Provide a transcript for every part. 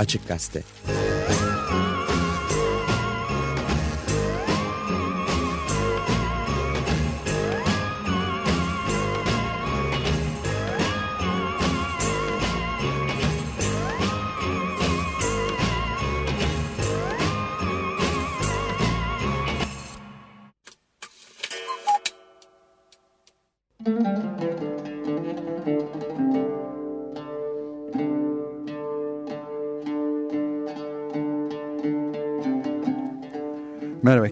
Açık Gazete.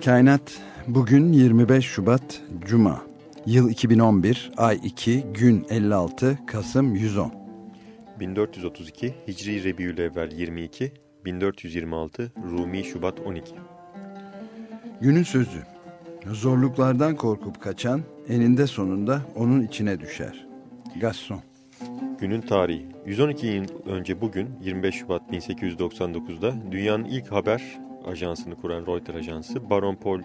Kainat. Bugün 25 Şubat Cuma. Yıl 2011, ay 2, gün 56, Kasım 110. 1432 Hicri Rebiülevvel 22, 1426 Rumi Şubat 12. Günün sözü. Zorluklardan korkup kaçan eninde sonunda onun içine düşer. Gaston. Günün tarihi. 112 yıl önce bugün 25 Şubat 1899'da dünyanın ilk haber ajansını kuran Reuters ajansı Baron Paul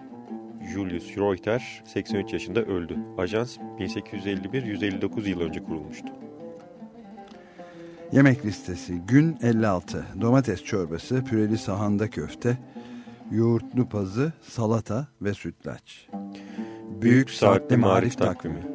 Julius Reuters 83 yaşında öldü. Ajans 1851-159 yıl önce kurulmuştu. Yemek listesi gün 56. Domates çorbası, püreli sahanda köfte, yoğurtlu pazı, salata ve sütlaç. Büyük Saatli Marif Takvimi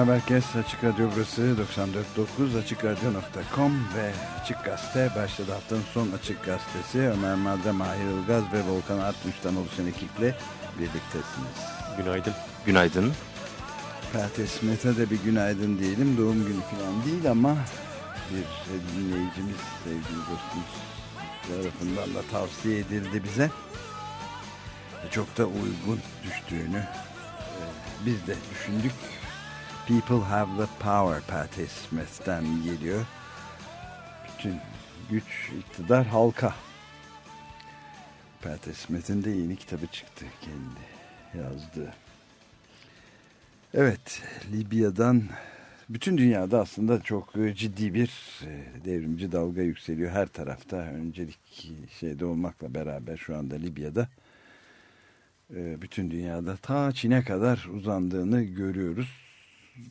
Merhaba herkes. Açık Radyo burası 94.9 AçıkRadyo.com ve Açık Gazete başladı haftanın son Açık Gazetesi. Ömer Madre, Mahir Ilgaz ve Volkan Artmış'tan oluşan ekiple birliktesiniz. Günaydın. Günaydın. Patti Smith'e de bir günaydın diyelim. Doğum günü falan değil ama bir dinleyicimiz, sevgili dostumuz tarafından da tavsiye edildi bize. Çok da uygun düştüğünü e, biz de düşündük. People have the power Patti Smith'ten geliyor. Bütün güç, iktidar halka. Patti Smith'in de yeni kitabı çıktı kendi yazdığı. Evet, Libya'dan bütün dünyada aslında çok ciddi bir e, devrimci dalga yükseliyor her tarafta. Öncelik şeyde olmakla beraber şu anda Libya'da e, bütün dünyada ta Çin'e kadar uzandığını görüyoruz.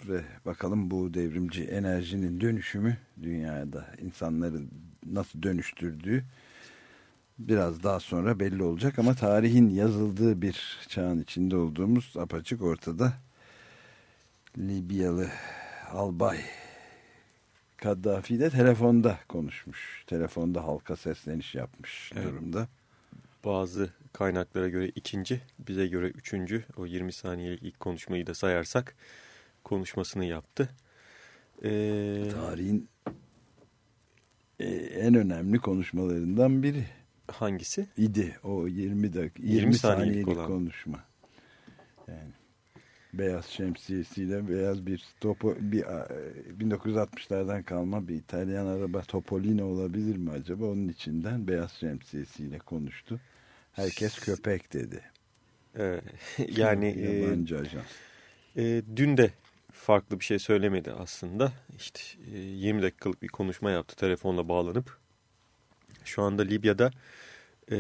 Ve bakalım bu devrimci enerjinin dönüşümü dünyada insanları nasıl dönüştürdüğü biraz daha sonra belli olacak. Ama tarihin yazıldığı bir çağın içinde olduğumuz apaçık ortada. Libyalı albay Kaddafi de telefonda konuşmuş. Telefonda halka sesleniş yapmış evet. durumda. Bazı kaynaklara göre ikinci, bize göre üçüncü. O 20 saniyelik ilk konuşmayı da sayarsak konuşmasını yaptı. Ee, Tarihin e, en önemli konuşmalarından biri. Hangisi? İdi o 20 dakika 20, 20 saniyelik, saniyelik olan. konuşma. Yani beyaz şemsiyesiyle beyaz bir topo bir 1960'lardan kalma bir İtalyan araba Topolino olabilir mi acaba? Onun içinden beyaz şemsiyesiyle konuştu. Herkes köpek dedi. Ee, yani yabancı e, ajans. E, dün de farklı bir şey söylemedi aslında. İşte e, 20 dakikalık bir konuşma yaptı telefonla bağlanıp. Şu anda Libya'da e,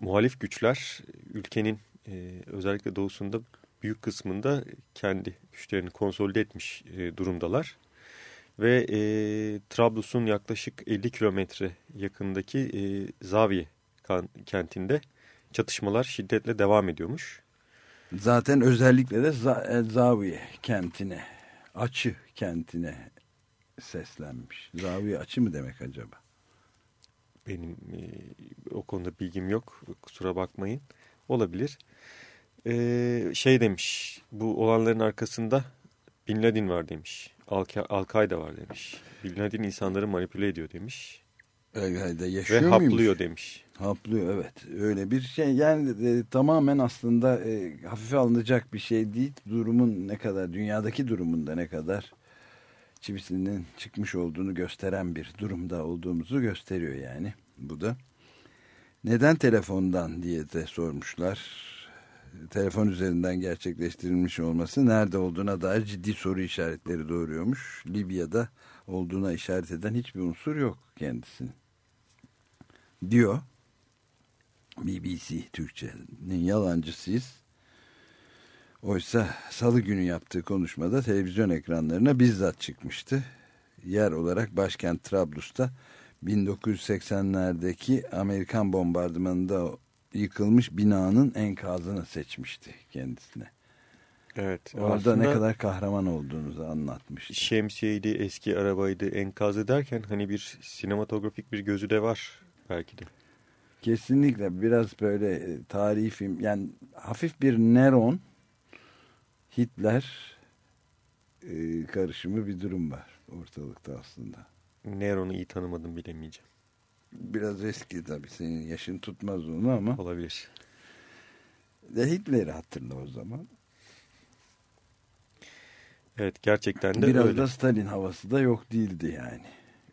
muhalif güçler ülkenin e, özellikle doğusunda büyük kısmında kendi güçlerini konsolide etmiş e, durumdalar. Ve e, Trablus'un yaklaşık 50 kilometre yakındaki e, Zaviye kentinde çatışmalar şiddetle devam ediyormuş. Zaten özellikle de Zaviye kentine, açı kentine seslenmiş. Zaviye açı mı demek acaba? Benim e, o konuda bilgim yok. Kusura bakmayın. Olabilir. E, şey demiş. Bu olanların arkasında Bin Laden var demiş. Al-Kaide var demiş. Bin Laden insanları manipüle ediyor demiş. Al-Kaide yaşıyor Ve haplıyor muymuş? demiş. Haplıyor evet. Öyle bir şey. Yani e, tamamen aslında e, hafife alınacak bir şey değil. Durumun ne kadar, dünyadaki durumunda ne kadar çivisinin çıkmış olduğunu gösteren bir durumda olduğumuzu gösteriyor yani. Bu da. Neden telefondan diye de sormuşlar. Telefon üzerinden gerçekleştirilmiş olması nerede olduğuna dair ciddi soru işaretleri doğuruyormuş. Libya'da olduğuna işaret eden hiçbir unsur yok kendisinin. Diyor. BBC Türkçe'nin yalancısıyız. Oysa salı günü yaptığı konuşmada televizyon ekranlarına bizzat çıkmıştı. Yer olarak başkent Trablus'ta 1980'lerdeki Amerikan bombardımanında yıkılmış binanın enkazını seçmişti kendisine. Evet. Orada ne kadar kahraman olduğunuzu anlatmıştı. Şemsiyeydi, eski arabaydı, enkazı derken hani bir sinematografik bir gözü de var belki de. Kesinlikle biraz böyle e, tarihi film yani hafif bir Neron Hitler e, karışımı bir durum var ortalıkta aslında. Neron'u iyi tanımadım bilemeyeceğim. Biraz eski tabii senin yaşın tutmaz onu ama. Olabilir. De Hitler'i hatırla o zaman. Evet gerçekten de Biraz öyle. da Stalin havası da yok değildi yani.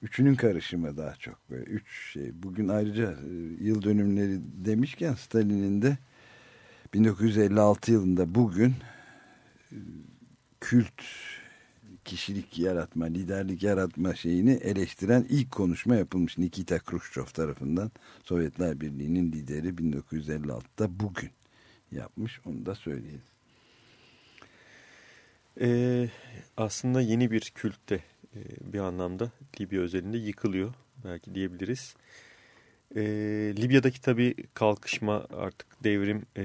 Üçünün karışımı daha çok böyle üç şey. Bugün ayrıca e, yıl dönümleri demişken Stalin'in de 1956 yılında bugün e, kült kişilik yaratma, liderlik yaratma şeyini eleştiren ilk konuşma yapılmış Nikita Khrushchev tarafından Sovyetler Birliği'nin lideri 1956'da bugün yapmış. Onu da söyleyelim. Ee, aslında yeni bir kültte bir anlamda Libya özelinde yıkılıyor belki diyebiliriz. E, Libya'daki tabii kalkışma artık devrim e,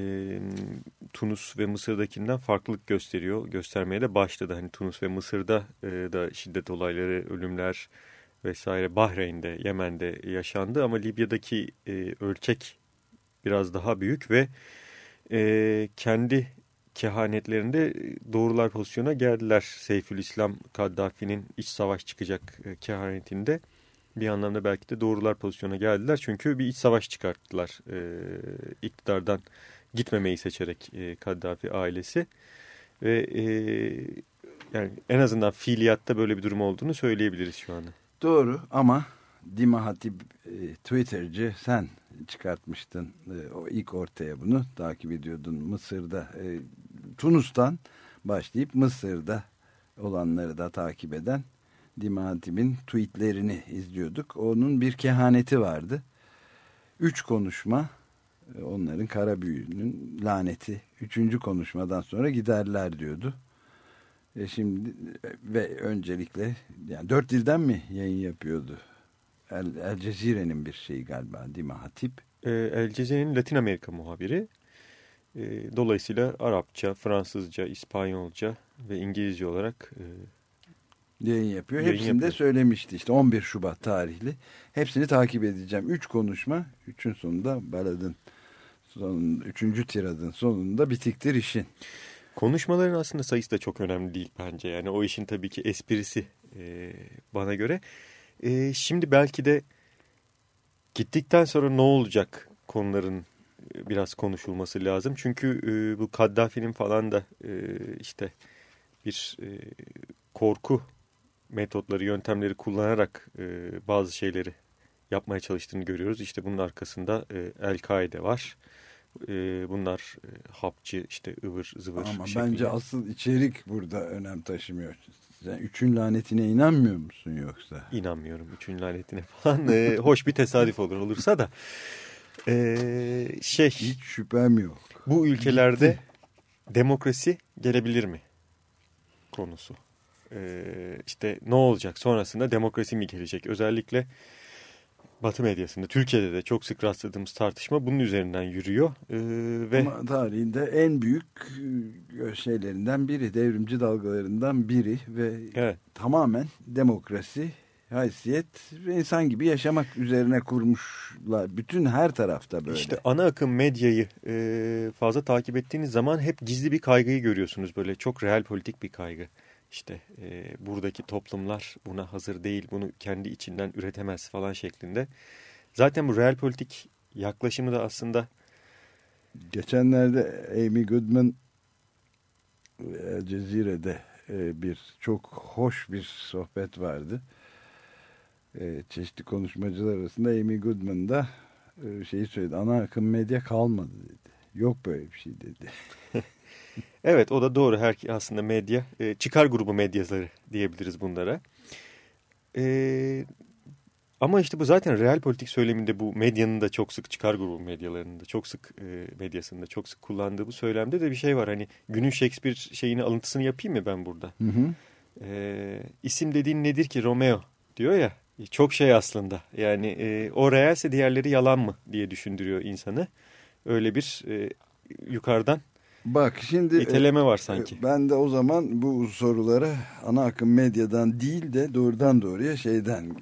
Tunus ve Mısır'dakinden farklılık gösteriyor. Göstermeye de başladı. Hani Tunus ve Mısır'da e, da şiddet olayları, ölümler vesaire Bahreyn'de, Yemen'de yaşandı ama Libya'daki e, ölçek biraz daha büyük ve e, kendi kehanetlerinde doğrular pozisyona geldiler. Seyfülislam Kaddafi'nin iç savaş çıkacak e, kehanetinde bir anlamda belki de doğrular pozisyona geldiler. Çünkü bir iç savaş çıkarttılar e, iktidardan gitmemeyi seçerek e, Kaddafi ailesi. Ve e, yani en azından fiiliyatta böyle bir durum olduğunu söyleyebiliriz şu anda. Doğru ama Dima Hatip e, Twitter'cı sen çıkartmıştın e, o ilk ortaya bunu takip ediyordun Mısır'da e, Tunus'tan başlayıp Mısır'da olanları da takip eden Dima Hatip'in tweetlerini izliyorduk. Onun bir kehaneti vardı. Üç konuşma e, onların kara büyüğünün laneti. Üçüncü konuşmadan sonra giderler diyordu. E şimdi e, ve öncelikle yani dört dilden mi yayın yapıyordu? El, El Cezire'nin bir şeyi galiba değil Hatip? E, El Cezire'nin Latin Amerika muhabiri. E, dolayısıyla Arapça, Fransızca, İspanyolca ve İngilizce olarak e, yayın yapıyor. Yayın Hepsini yapıyor. de söylemişti işte 11 Şubat tarihli. Hepsini takip edeceğim. Üç konuşma, üçün sonunda baladın sonunda, üçüncü tiradın sonunda bitiktir işin. Konuşmaların aslında sayısı da çok önemli değil bence. Yani o işin tabii ki esprisi e, bana göre. E, şimdi belki de gittikten sonra ne olacak konuların biraz konuşulması lazım. Çünkü e, bu Kaddafi'nin falan da e, işte bir e, korku metotları, yöntemleri kullanarak e, bazı şeyleri yapmaya çalıştığını görüyoruz. İşte bunun arkasında e, El-Kaide var. E, bunlar e, hapçı, işte ıvır zıvır Ama şeklinde. bence asıl içerik burada önem taşımıyor. Sen üçün lanetine inanmıyor musun yoksa? İnanmıyorum üçün lanetine falan. e, hoş bir tesadüf olur olursa da. E, şey. Hiç şüphem yok. Bu ülkelerde Gitti. demokrasi gelebilir mi? Konusu e, işte ne olacak sonrasında demokrasi mi gelecek? Özellikle Batı medyasında, Türkiye'de de çok sık rastladığımız tartışma bunun üzerinden yürüyor. Ee, ve Ama tarihinde en büyük e, şeylerinden biri, devrimci dalgalarından biri ve evet. tamamen demokrasi, haysiyet ve insan gibi yaşamak üzerine kurmuşlar. Bütün her tarafta böyle. İşte ana akım medyayı e, fazla takip ettiğiniz zaman hep gizli bir kaygıyı görüyorsunuz. Böyle çok real politik bir kaygı işte e, buradaki toplumlar buna hazır değil, bunu kendi içinden üretemez falan şeklinde. Zaten bu real politik yaklaşımı da aslında... Geçenlerde Amy Goodman Cezire'de bir çok hoş bir sohbet vardı. E, çeşitli konuşmacılar arasında Amy Goodman da e, şeyi söyledi. Ana akım medya kalmadı dedi. Yok böyle bir şey dedi. Evet o da doğru. Her aslında medya, e, çıkar grubu medyaları diyebiliriz bunlara. E, ama işte bu zaten real politik söyleminde bu medyanın da çok sık çıkar grubu medyalarının da çok sık e, medyasında çok sık kullandığı bu söylemde de bir şey var. Hani günün Shakespeare şeyini alıntısını yapayım mı ben burada? Hı hı. E, isim dediğin nedir ki Romeo diyor ya. Çok şey aslında. Yani e, o realse diğerleri yalan mı diye düşündürüyor insanı. Öyle bir e, yukarıdan Bak şimdi iteleme var sanki. E, ben de o zaman bu sorulara ana akım medyadan değil de doğrudan doğruya şeyden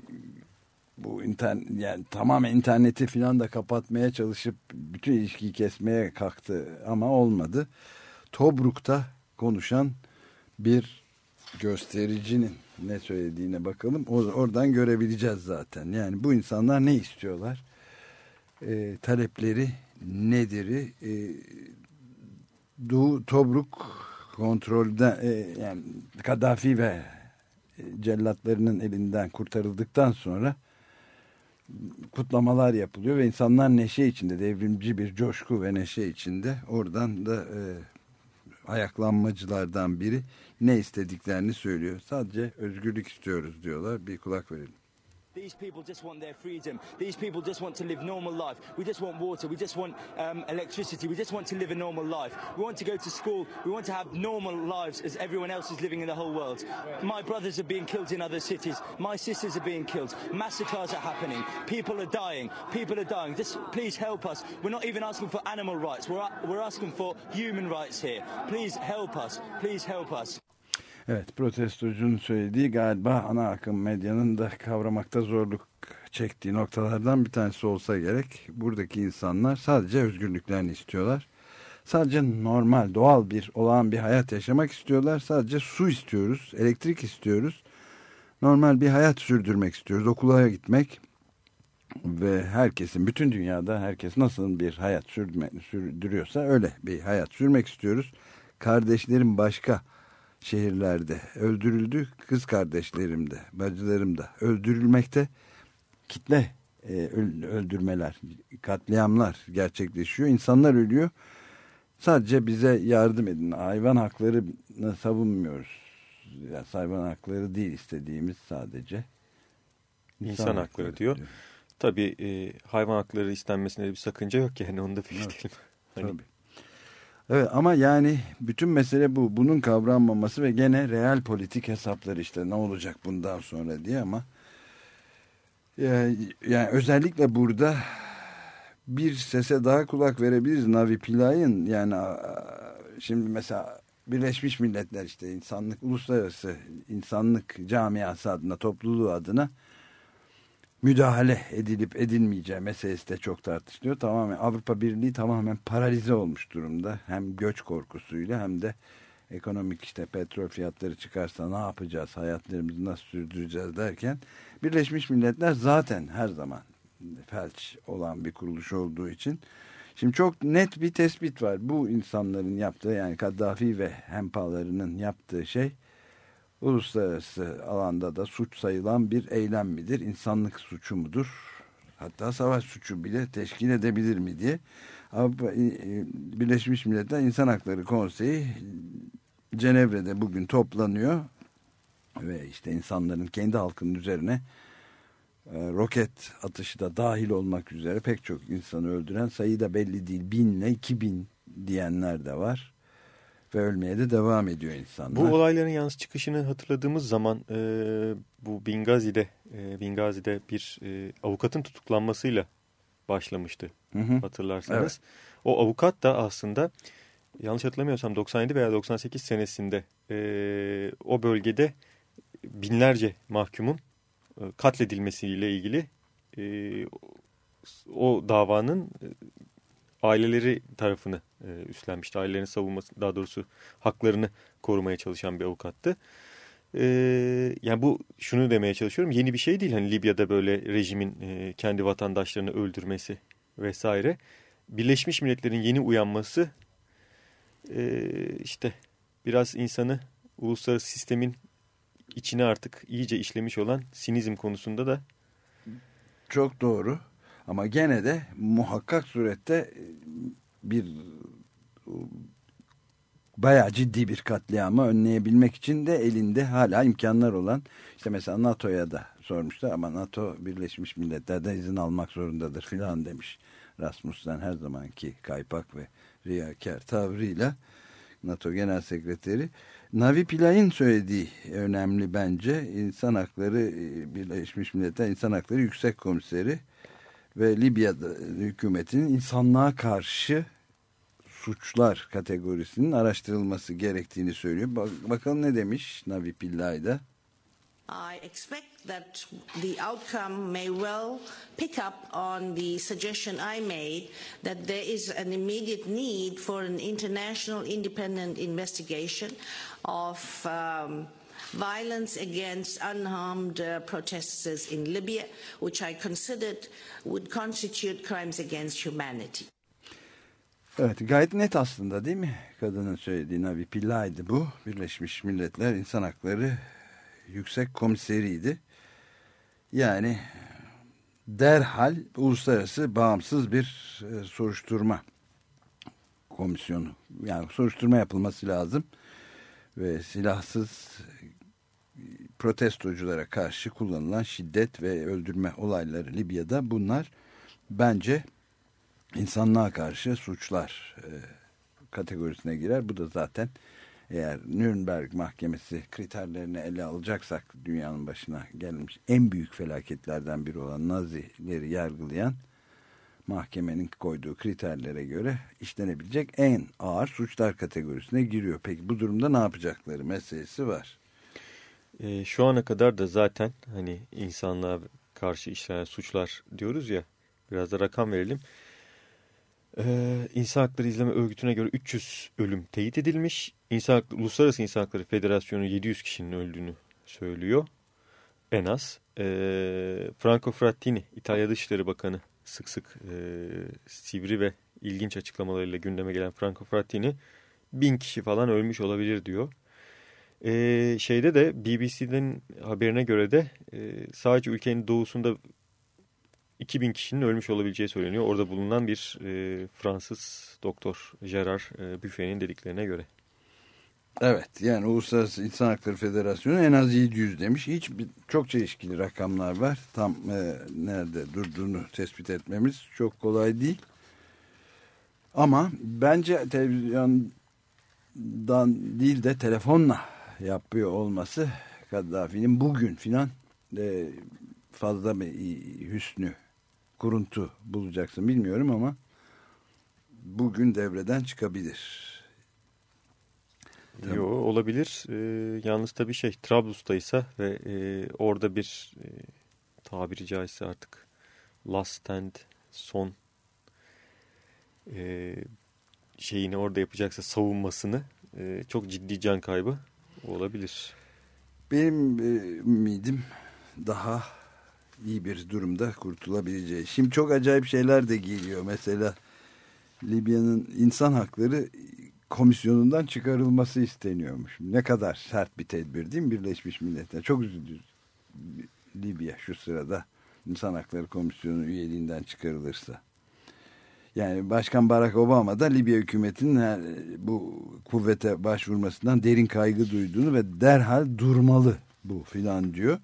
bu internet yani tamamen interneti filan da kapatmaya çalışıp bütün ilişkiyi kesmeye kalktı ama olmadı. Tobruk'ta konuşan bir göstericinin ne söylediğine bakalım. Oradan görebileceğiz zaten. Yani bu insanlar ne istiyorlar? E, talepleri nedir? E, Doğu Tobruk kontrolden e, yani Kaddafi ve e, cellatlarının elinden kurtarıldıktan sonra kutlamalar yapılıyor ve insanlar neşe içinde devrimci bir coşku ve neşe içinde oradan da e, ayaklanmacılardan biri ne istediklerini söylüyor. Sadece özgürlük istiyoruz diyorlar. Bir kulak verelim. These people just want their freedom. These people just want to live normal life. We just want water. We just want um, electricity. We just want to live a normal life. We want to go to school. We want to have normal lives as everyone else is living in the whole world. My brothers are being killed in other cities. My sisters are being killed. Massacres are happening. People are dying. People are dying. Just please help us. We're not even asking for animal rights. We're, we're asking for human rights here. Please help us. Please help us. Evet protestocunun söylediği galiba ana akım medyanın da kavramakta zorluk çektiği noktalardan bir tanesi olsa gerek. Buradaki insanlar sadece özgürlüklerini istiyorlar. Sadece normal, doğal bir, olağan bir hayat yaşamak istiyorlar. Sadece su istiyoruz, elektrik istiyoruz. Normal bir hayat sürdürmek istiyoruz. Okula gitmek ve herkesin, bütün dünyada herkes nasıl bir hayat sürdürüyorsa öyle bir hayat sürmek istiyoruz. Kardeşlerim başka şehirlerde öldürüldü. Kız kardeşlerim de, bacılarım da öldürülmekte. Kitle e, öldürmeler, katliamlar gerçekleşiyor. İnsanlar ölüyor. Sadece bize yardım edin. Hayvan haklarını savunmuyoruz. Ya, hayvan hakları değil istediğimiz sadece. İnsan, İnsan hakları, hakları diyor. diyor. Tabii e, hayvan hakları istenmesinde bir sakınca yok yani onu da belirtelim. Evet. Hani, Tabii. Evet ama yani bütün mesele bu. Bunun kavranmaması ve gene real politik hesaplar işte ne olacak bundan sonra diye ama yani, yani özellikle burada bir sese daha kulak verebiliriz. Navi Pilay'ın yani şimdi mesela Birleşmiş Milletler işte insanlık uluslararası insanlık camiası adına topluluğu adına müdahale edilip edilmeyeceği meselesi de çok tartışılıyor. Tamamen Avrupa Birliği tamamen paralize olmuş durumda. Hem göç korkusuyla hem de ekonomik işte petrol fiyatları çıkarsa ne yapacağız, hayatlarımızı nasıl sürdüreceğiz derken Birleşmiş Milletler zaten her zaman felç olan bir kuruluş olduğu için şimdi çok net bir tespit var. Bu insanların yaptığı yani Kaddafi ve hempalarının yaptığı şey uluslararası alanda da suç sayılan bir eylem midir? İnsanlık suçu mudur? Hatta savaş suçu bile teşkil edebilir mi diye. Avrupa e, e, Birleşmiş Milletler İnsan Hakları Konseyi Cenevre'de bugün toplanıyor ve işte insanların kendi halkının üzerine e, roket atışı da dahil olmak üzere pek çok insanı öldüren sayı da belli değil. Binle iki bin diyenler de var ve ölmeye de devam ediyor insanlar. Bu olayların yalnız çıkışını hatırladığımız zaman e, bu Bingazi'de e, Bingazi'de bir e, avukatın tutuklanmasıyla başlamıştı hı hı. hatırlarsanız. Evet. O avukat da aslında yanlış hatırlamıyorsam 97 veya 98 senesinde e, o bölgede binlerce mahkumun e, katledilmesiyle ilgili e, o davanın e, aileleri tarafını e, üstlenmişti. Ailelerin savunması daha doğrusu haklarını korumaya çalışan bir avukattı. E, yani bu şunu demeye çalışıyorum yeni bir şey değil. Hani Libya'da böyle rejimin e, kendi vatandaşlarını öldürmesi vesaire. Birleşmiş Milletler'in yeni uyanması e, işte biraz insanı uluslararası sistemin içine artık iyice işlemiş olan sinizm konusunda da çok doğru. Ama gene de muhakkak surette e, bir bayağı ciddi bir katliamı önleyebilmek için de elinde hala imkanlar olan işte mesela NATO'ya da sormuşlar ama NATO Birleşmiş Milletler'den izin almak zorundadır filan demiş Rasmussen her zamanki kaypak ve riyakar tavrıyla NATO Genel Sekreteri. Navi Pilay'ın söylediği önemli bence insan hakları e, Birleşmiş Milletler İnsan Hakları Yüksek Komiseri ve Libya'da hükümetinin insanlığa karşı suçlar kategorisinin araştırılması gerektiğini söylüyor. Bak, bakalım ne demiş Navi Pillay I expect that the outcome may well pick up on the suggestion I made that there is an immediate need for an international independent investigation of um, violence against unarmed uh, protesters in Libya, which I considered would constitute crimes against humanity. Evet gayet net aslında değil mi? Kadının söylediği Navi Pilla'ydı bu. Birleşmiş Milletler İnsan Hakları Yüksek Komiseriydi. Yani derhal uluslararası bağımsız bir e, soruşturma komisyonu yani soruşturma yapılması lazım ve silahsız protestoculara karşı kullanılan şiddet ve öldürme olayları Libya'da bunlar bence insanlığa karşı suçlar e, kategorisine girer. Bu da zaten eğer Nürnberg Mahkemesi kriterlerini ele alacaksak dünyanın başına gelmiş en büyük felaketlerden biri olan Nazileri yargılayan mahkemenin koyduğu kriterlere göre işlenebilecek en ağır suçlar kategorisine giriyor. Peki bu durumda ne yapacakları meselesi var. E, şu ana kadar da zaten hani insanlığa karşı işlenen suçlar diyoruz ya biraz da rakam verelim. Ee, İnsan Hakları İzleme Örgütü'ne göre 300 ölüm teyit edilmiş. İnsan Uluslararası İnsan Hakları Federasyonu 700 kişinin öldüğünü söylüyor. En az. Ee, Franco Frattini, İtalya Dışişleri Bakanı sık sık e, sivri ve ilginç açıklamalarıyla gündeme gelen Franco Frattini bin kişi falan ölmüş olabilir diyor. Ee, şeyde de BBC'den haberine göre de e, sadece ülkenin doğusunda 2000 kişinin ölmüş olabileceği söyleniyor. Orada bulunan bir e, Fransız doktor Gerard e, Buffet'in dediklerine göre. Evet yani Uluslararası İnsan Hakları Federasyonu en az 700 demiş. Hiç çok çelişkili rakamlar var. Tam e, nerede durduğunu tespit etmemiz çok kolay değil. Ama bence televizyondan değil de telefonla yapıyor olması Kaddafi'nin bugün filan e, fazla bir hüsnü kuruntu bulacaksın bilmiyorum ama bugün devreden çıkabilir. Yo, olabilir. Ee, yalnız tabii şey Trablus'taysa ve e, orada bir e, tabiri caizse artık last stand son e, şeyini orada yapacaksa savunmasını e, çok ciddi can kaybı olabilir. Benim e, ümidim daha iyi bir durumda kurtulabileceği. Şimdi çok acayip şeyler de geliyor. Mesela Libya'nın insan hakları komisyonundan çıkarılması isteniyormuş. Ne kadar sert bir tedbir değil mi Birleşmiş Milletler? Çok üzüldü Libya şu sırada insan hakları komisyonu üyeliğinden çıkarılırsa. Yani Başkan Barack Obama da Libya hükümetinin bu kuvvete başvurmasından derin kaygı duyduğunu ve derhal durmalı bu filan diyor.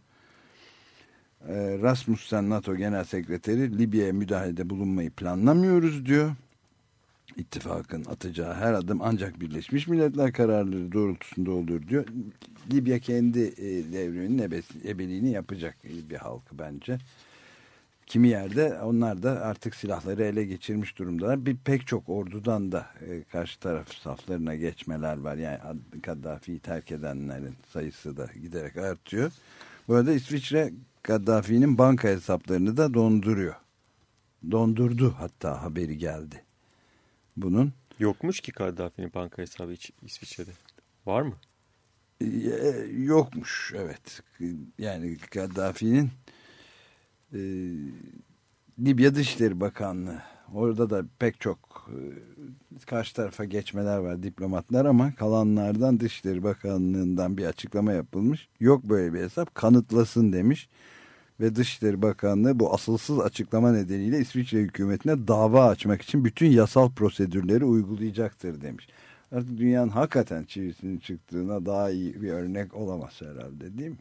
Ee, Rasmussen NATO Genel Sekreteri Libya'ya müdahalede bulunmayı planlamıyoruz diyor. İttifakın atacağı her adım ancak Birleşmiş Milletler kararları doğrultusunda olur diyor. Libya kendi e, devriminin ebeliğini yapacak bir halkı bence. Kimi yerde onlar da artık silahları ele geçirmiş durumdalar. Bir pek çok ordudan da e, karşı taraf saflarına geçmeler var. Yani Kaddafi'yi terk edenlerin sayısı da giderek artıyor. Bu arada İsviçre Kaddafi'nin banka hesaplarını da donduruyor. Dondurdu hatta haberi geldi. Bunun Yokmuş ki Kaddafi'nin banka hesabı İsviçre'de. Var mı? Yokmuş evet. Yani Kaddafi'nin e, Libya Dışişleri Bakanlığı orada da pek çok e, karşı tarafa geçmeler var diplomatlar ama kalanlardan Dışişleri Bakanlığı'ndan bir açıklama yapılmış. Yok böyle bir hesap kanıtlasın demiş ve Dışişleri Bakanlığı bu asılsız açıklama nedeniyle İsviçre hükümetine dava açmak için bütün yasal prosedürleri uygulayacaktır demiş. Artık dünyanın hakikaten çivisinin çıktığına daha iyi bir örnek olamaz herhalde değil mi?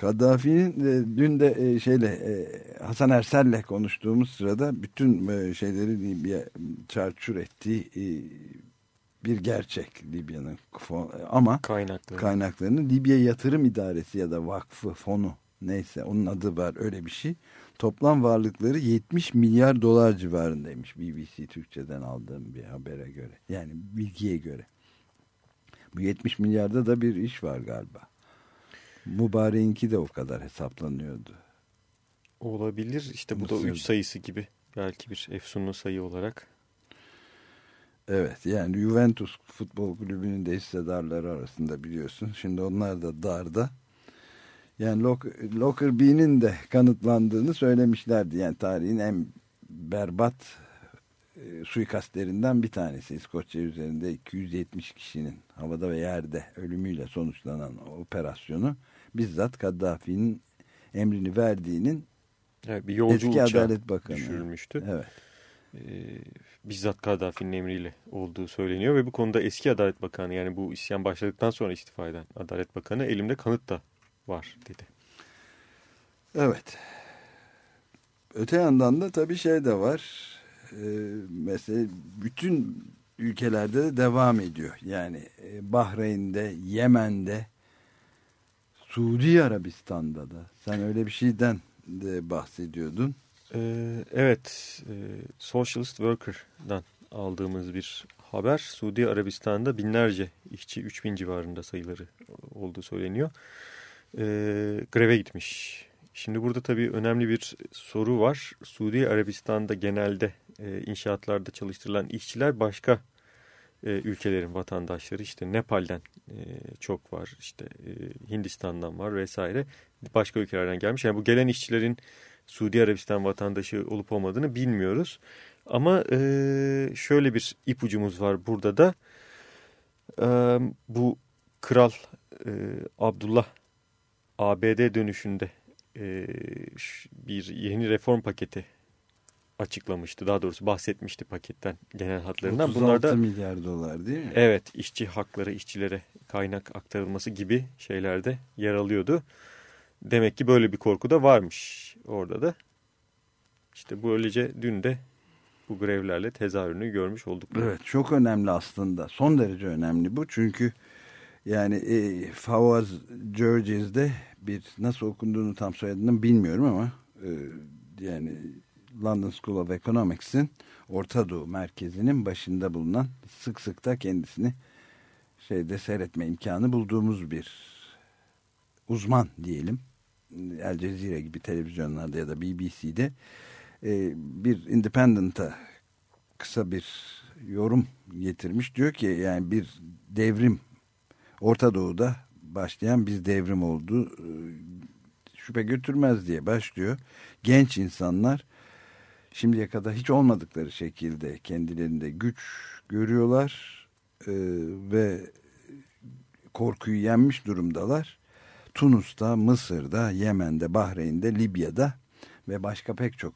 Kaddafi'nin e, dün de e, şeyle e, Hasan Ersel'le konuştuğumuz sırada bütün e, şeyleri Libya çarçur ettiği e, bir gerçek Libya'nın ama Kaynakları. kaynaklarını Libya Yatırım İdaresi ya da Vakfı Fonu neyse onun adı var öyle bir şey. Toplam varlıkları 70 milyar dolar civarındaymış BBC Türkçe'den aldığım bir habere göre. Yani bilgiye göre. Bu 70 milyarda da bir iş var galiba. Mübarek'inki de o kadar hesaplanıyordu. Olabilir. İşte bu da 3 sayısı gibi. Belki bir efsunlu sayı olarak. Evet yani Juventus Futbol Kulübü'nün de hissedarları arasında biliyorsun. Şimdi onlar da darda. Yani Lockerbie'nin de kanıtlandığını söylemişlerdi. Yani tarihin en berbat e, suikastlerinden bir tanesi. İskoçya üzerinde 270 kişinin havada ve yerde ölümüyle sonuçlanan operasyonu bizzat Kaddafi'nin emrini verdiğinin evet, bir yolcu eski Adalet Bakanı. düşürülmüştü. Evet. Ee, bizzat Kaddafi'nin emriyle olduğu söyleniyor ve bu konuda eski Adalet Bakanı yani bu isyan başladıktan sonra istifa eden Adalet Bakanı elimde kanıt da var dedi. Evet. Öte yandan da tabii şey de var. Ee, mesela bütün ülkelerde de devam ediyor. Yani e, Bahreyn'de, Yemen'de, Suudi Arabistan'da da. Sen öyle bir şeyden de bahsediyordun. Ee, evet, e, Socialist Worker'dan aldığımız bir haber. Suudi Arabistan'da binlerce işçi, 3000 civarında sayıları olduğu söyleniyor. Ee, greve gitmiş. Şimdi burada tabii önemli bir soru var. Suudi Arabistan'da genelde e, inşaatlarda çalıştırılan işçiler başka e, ülkelerin vatandaşları. İşte Nepal'den e, çok var, işte e, Hindistan'dan var vesaire. Başka ülkelerden gelmiş. Yani bu gelen işçilerin Suudi Arabistan vatandaşı olup olmadığını bilmiyoruz. Ama e, şöyle bir ipucumuz var burada da. E, bu Kral e, Abdullah ABD dönüşünde e, bir yeni reform paketi açıklamıştı. Daha doğrusu bahsetmişti paketten genel hatlarından. 36 Bunlarda, milyar dolar değil mi? Evet işçi hakları işçilere kaynak aktarılması gibi şeylerde yer alıyordu. Demek ki böyle bir korku da varmış orada da. İşte böylece dün de bu grevlerle tezahürünü görmüş olduk. Evet çok önemli aslında. Son derece önemli bu. Çünkü yani e, Fawaz Georges'de bir nasıl okunduğunu tam soyadını bilmiyorum ama e, yani London School of Economics'in Orta Doğu merkezinin başında bulunan sık sık da kendisini şeyde seyretme imkanı bulduğumuz bir uzman diyelim. El Cezire gibi televizyonlarda ya da BBC'de e, bir Independent'a kısa bir yorum getirmiş. Diyor ki yani bir devrim Orta Doğu'da başlayan bir devrim oldu. Şüphe götürmez diye başlıyor. Genç insanlar şimdiye kadar hiç olmadıkları şekilde kendilerinde güç görüyorlar e, ve korkuyu yenmiş durumdalar. Tunus'ta, Mısır'da, Yemen'de, Bahreyn'de, Libya'da ve başka pek çok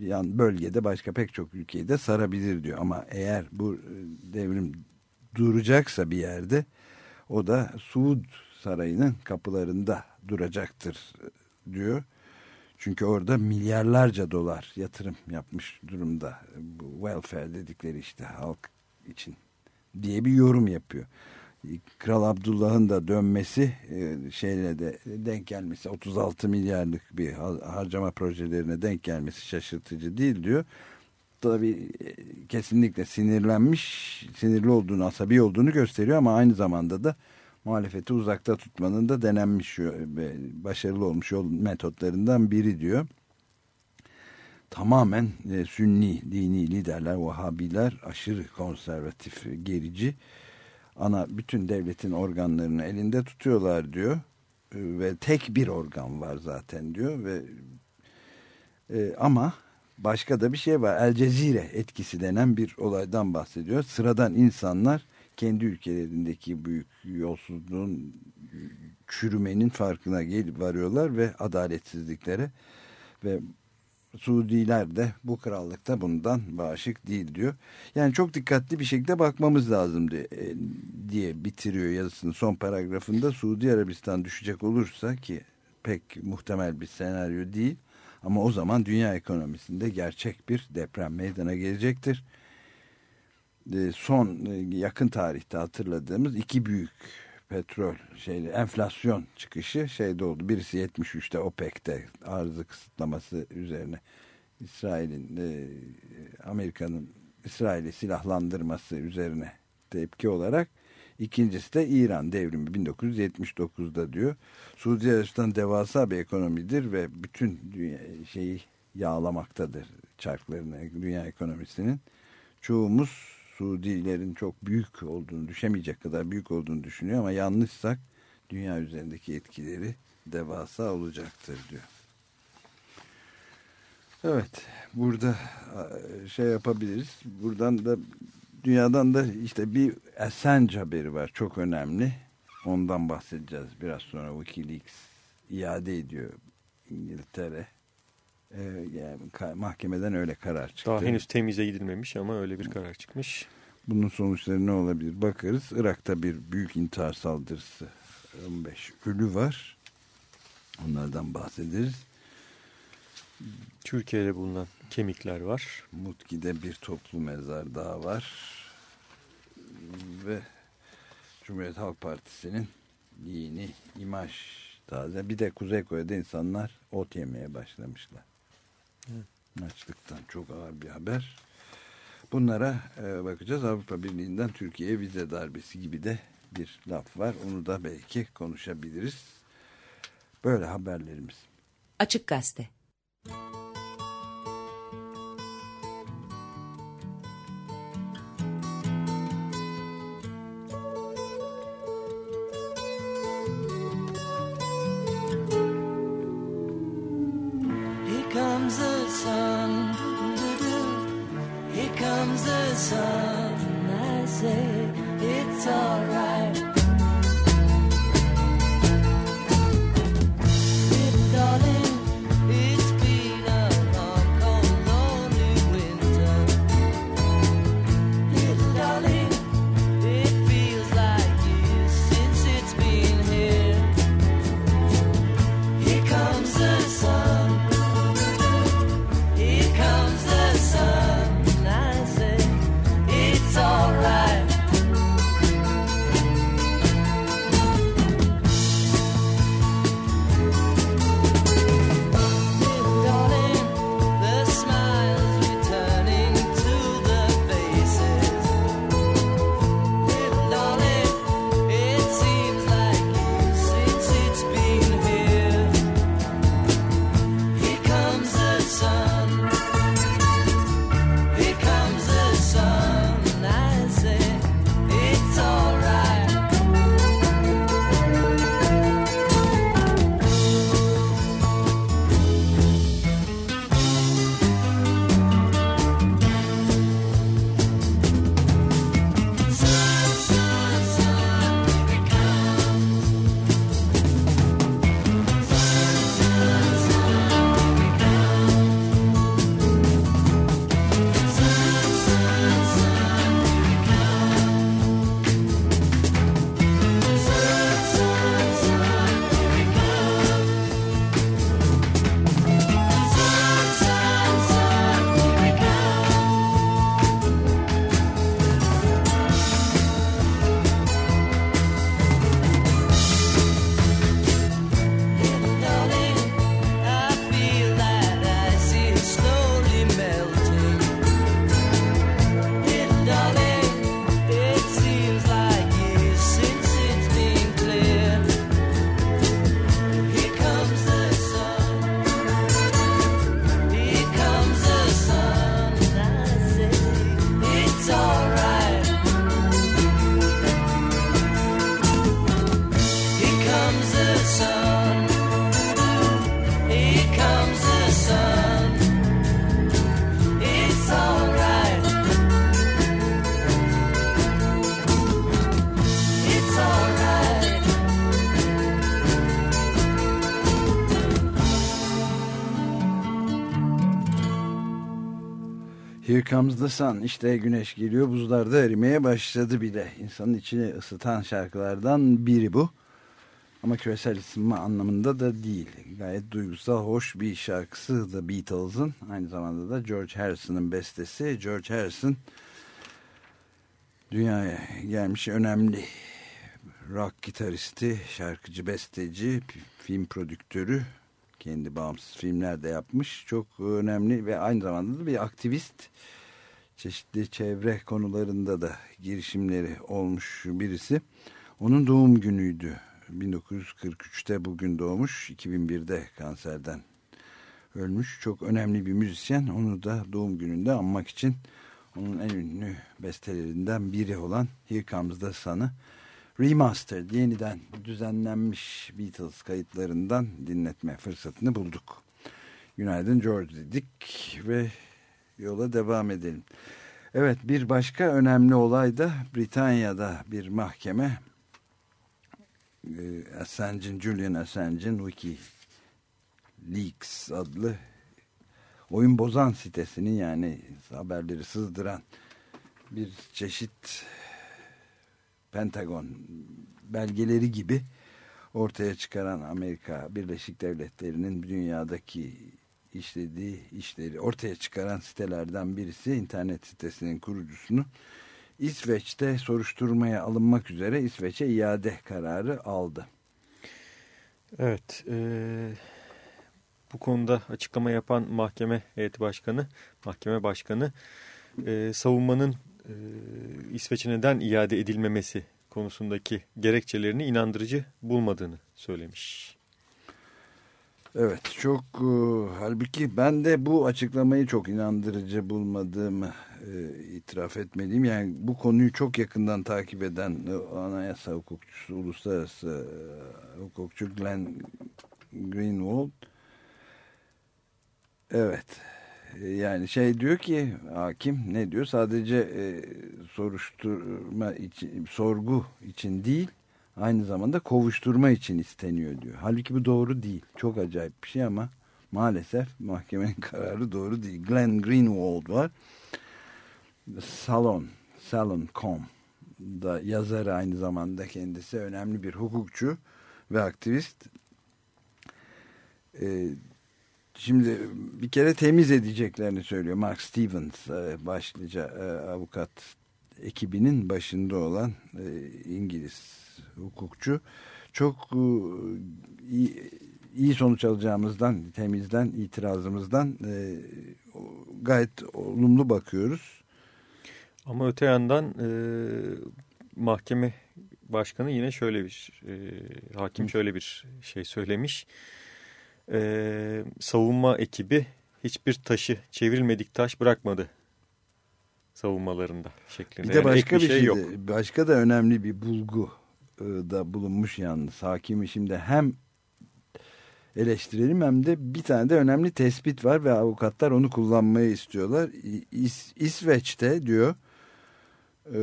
yan bölgede başka pek çok ülkeyi de sarabilir diyor. Ama eğer bu e, devrim duracaksa bir yerde o da Suud Sarayı'nın kapılarında duracaktır diyor. Çünkü orada milyarlarca dolar yatırım yapmış durumda. Bu welfare dedikleri işte halk için diye bir yorum yapıyor. Kral Abdullah'ın da dönmesi e, şeyle de denk gelmesi 36 milyarlık bir harcama projelerine denk gelmesi şaşırtıcı değil diyor. Tabii e, kesinlikle sinirlenmiş, sinirli olduğunu, asabi olduğunu gösteriyor ama aynı zamanda da muhalefeti uzakta tutmanın da denenmiş ve başarılı olmuş yol metotlarından biri diyor. Tamamen e, sünni dini liderler, Vahabiler aşırı konservatif, gerici ana bütün devletin organlarını elinde tutuyorlar diyor. E, ve tek bir organ var zaten diyor ve e, ama başka da bir şey var. El Cezire etkisi denen bir olaydan bahsediyor. Sıradan insanlar kendi ülkelerindeki büyük yolsuzluğun çürümenin farkına gelip varıyorlar ve adaletsizliklere ve Suudiler de bu krallıkta bundan bağışık değil diyor. Yani çok dikkatli bir şekilde bakmamız lazım diye, diye bitiriyor yazısının son paragrafında. Suudi Arabistan düşecek olursa ki pek muhtemel bir senaryo değil. Ama o zaman dünya ekonomisinde gerçek bir deprem meydana gelecektir. Son yakın tarihte hatırladığımız iki büyük petrol şeyle enflasyon çıkışı şeyde oldu. Birisi 73'te OPEC'te arzı kısıtlaması üzerine İsrail'in e, Amerika'nın İsrail'i silahlandırması üzerine tepki olarak ikincisi de İran devrimi 1979'da diyor. Suudi Arabistan devasa bir ekonomidir ve bütün dünya şeyi yağlamaktadır çarklarını dünya ekonomisinin. Çoğumuz Suudilerin çok büyük olduğunu, düşemeyecek kadar büyük olduğunu düşünüyor ama yanlışsak dünya üzerindeki etkileri devasa olacaktır diyor. Evet, burada şey yapabiliriz. Buradan da dünyadan da işte bir Assange haberi var. Çok önemli. Ondan bahsedeceğiz biraz sonra. Wikileaks iade ediyor İngiltere Ee, yani mahkemeden öyle karar çıktı. Daha henüz temize gidilmemiş ama öyle bir karar çıkmış. Bunun sonuçları ne olabilir bakarız. Irak'ta bir büyük intihar saldırısı 15 ölü var. Onlardan bahsederiz. Türkiye'de bulunan kemikler var. Mutki'de bir toplu mezar daha var. Ve Cumhuriyet Halk Partisi'nin yeni imaj taze. Bir de Kuzey Kore'de insanlar ot yemeye başlamışlar. Evet. Açlıktan çok ağır bir haber. Bunlara e, bakacağız. Avrupa Birliği'nden Türkiye'ye vize darbesi gibi de bir laf var. Onu da belki konuşabiliriz. Böyle haberlerimiz. Açık Gazete comes the sun. İşte güneş geliyor. Buzlar da erimeye başladı bile. İnsanın içini ısıtan şarkılardan biri bu. Ama küresel ısınma anlamında da değil. Gayet duygusal, hoş bir şarkısı The Beatles'ın. Aynı zamanda da George Harrison'ın bestesi. George Harrison dünyaya gelmiş önemli rock gitaristi, şarkıcı, besteci, film prodüktörü. Kendi bağımsız filmler de yapmış. Çok önemli ve aynı zamanda da bir aktivist çeşitli çevre konularında da girişimleri olmuş birisi. Onun doğum günüydü. 1943'te bugün doğmuş. 2001'de kanserden ölmüş. Çok önemli bir müzisyen. Onu da doğum gününde anmak için onun en ünlü bestelerinden biri olan Here Comes the Sun'ı remastered, yeniden düzenlenmiş Beatles kayıtlarından dinletme fırsatını bulduk. Günaydın George dedik ve yola devam edelim. Evet bir başka önemli olay da Britanya'da bir mahkeme Assange'in, Julian Assange'in Wiki Leaks adlı oyun bozan sitesinin yani haberleri sızdıran bir çeşit Pentagon belgeleri gibi ortaya çıkaran Amerika Birleşik Devletleri'nin dünyadaki işlediği işleri ortaya çıkaran sitelerden birisi internet sitesinin kurucusunu İsveç'te soruşturmaya alınmak üzere İsveç'e iade kararı aldı. Evet, e, bu konuda açıklama yapan mahkeme heyeti başkanı, mahkeme başkanı e, savunmanın e, İsveç'e neden iade edilmemesi konusundaki gerekçelerini inandırıcı bulmadığını söylemiş. Evet çok e, halbuki ben de bu açıklamayı çok inandırıcı bulmadığımı e, itiraf etmeliyim. Yani bu konuyu çok yakından takip eden e, anayasa hukukçusu, uluslararası e, hukukçu Glenn Greenwald evet yani şey diyor ki hakim ne diyor sadece e, soruşturma için sorgu için değil aynı zamanda kovuşturma için isteniyor diyor. Halbuki bu doğru değil. Çok acayip bir şey ama maalesef mahkemenin kararı doğru değil. Glenn Greenwald var. Salon, Salon.com da yazarı aynı zamanda kendisi önemli bir hukukçu ve aktivist. Ee, şimdi bir kere temiz edeceklerini söylüyor. Mark Stevens e, başlıca e, avukat ekibinin başında olan e, İngiliz hukukçu. Çok iyi, iyi sonuç alacağımızdan, temizden, itirazımızdan gayet olumlu bakıyoruz. Ama öte yandan e, mahkeme başkanı yine şöyle bir, e, hakim şöyle bir şey söylemiş. E, savunma ekibi hiçbir taşı, çevrilmedik taş bırakmadı savunmalarında şeklinde. Bir de yani başka bir şey, şey, yok. başka da önemli bir bulgu e, da bulunmuş yalnız. Hakimi şimdi hem eleştirelim hem de bir tane de önemli tespit var ve avukatlar onu kullanmayı istiyorlar. İs, İsveç'te diyor e,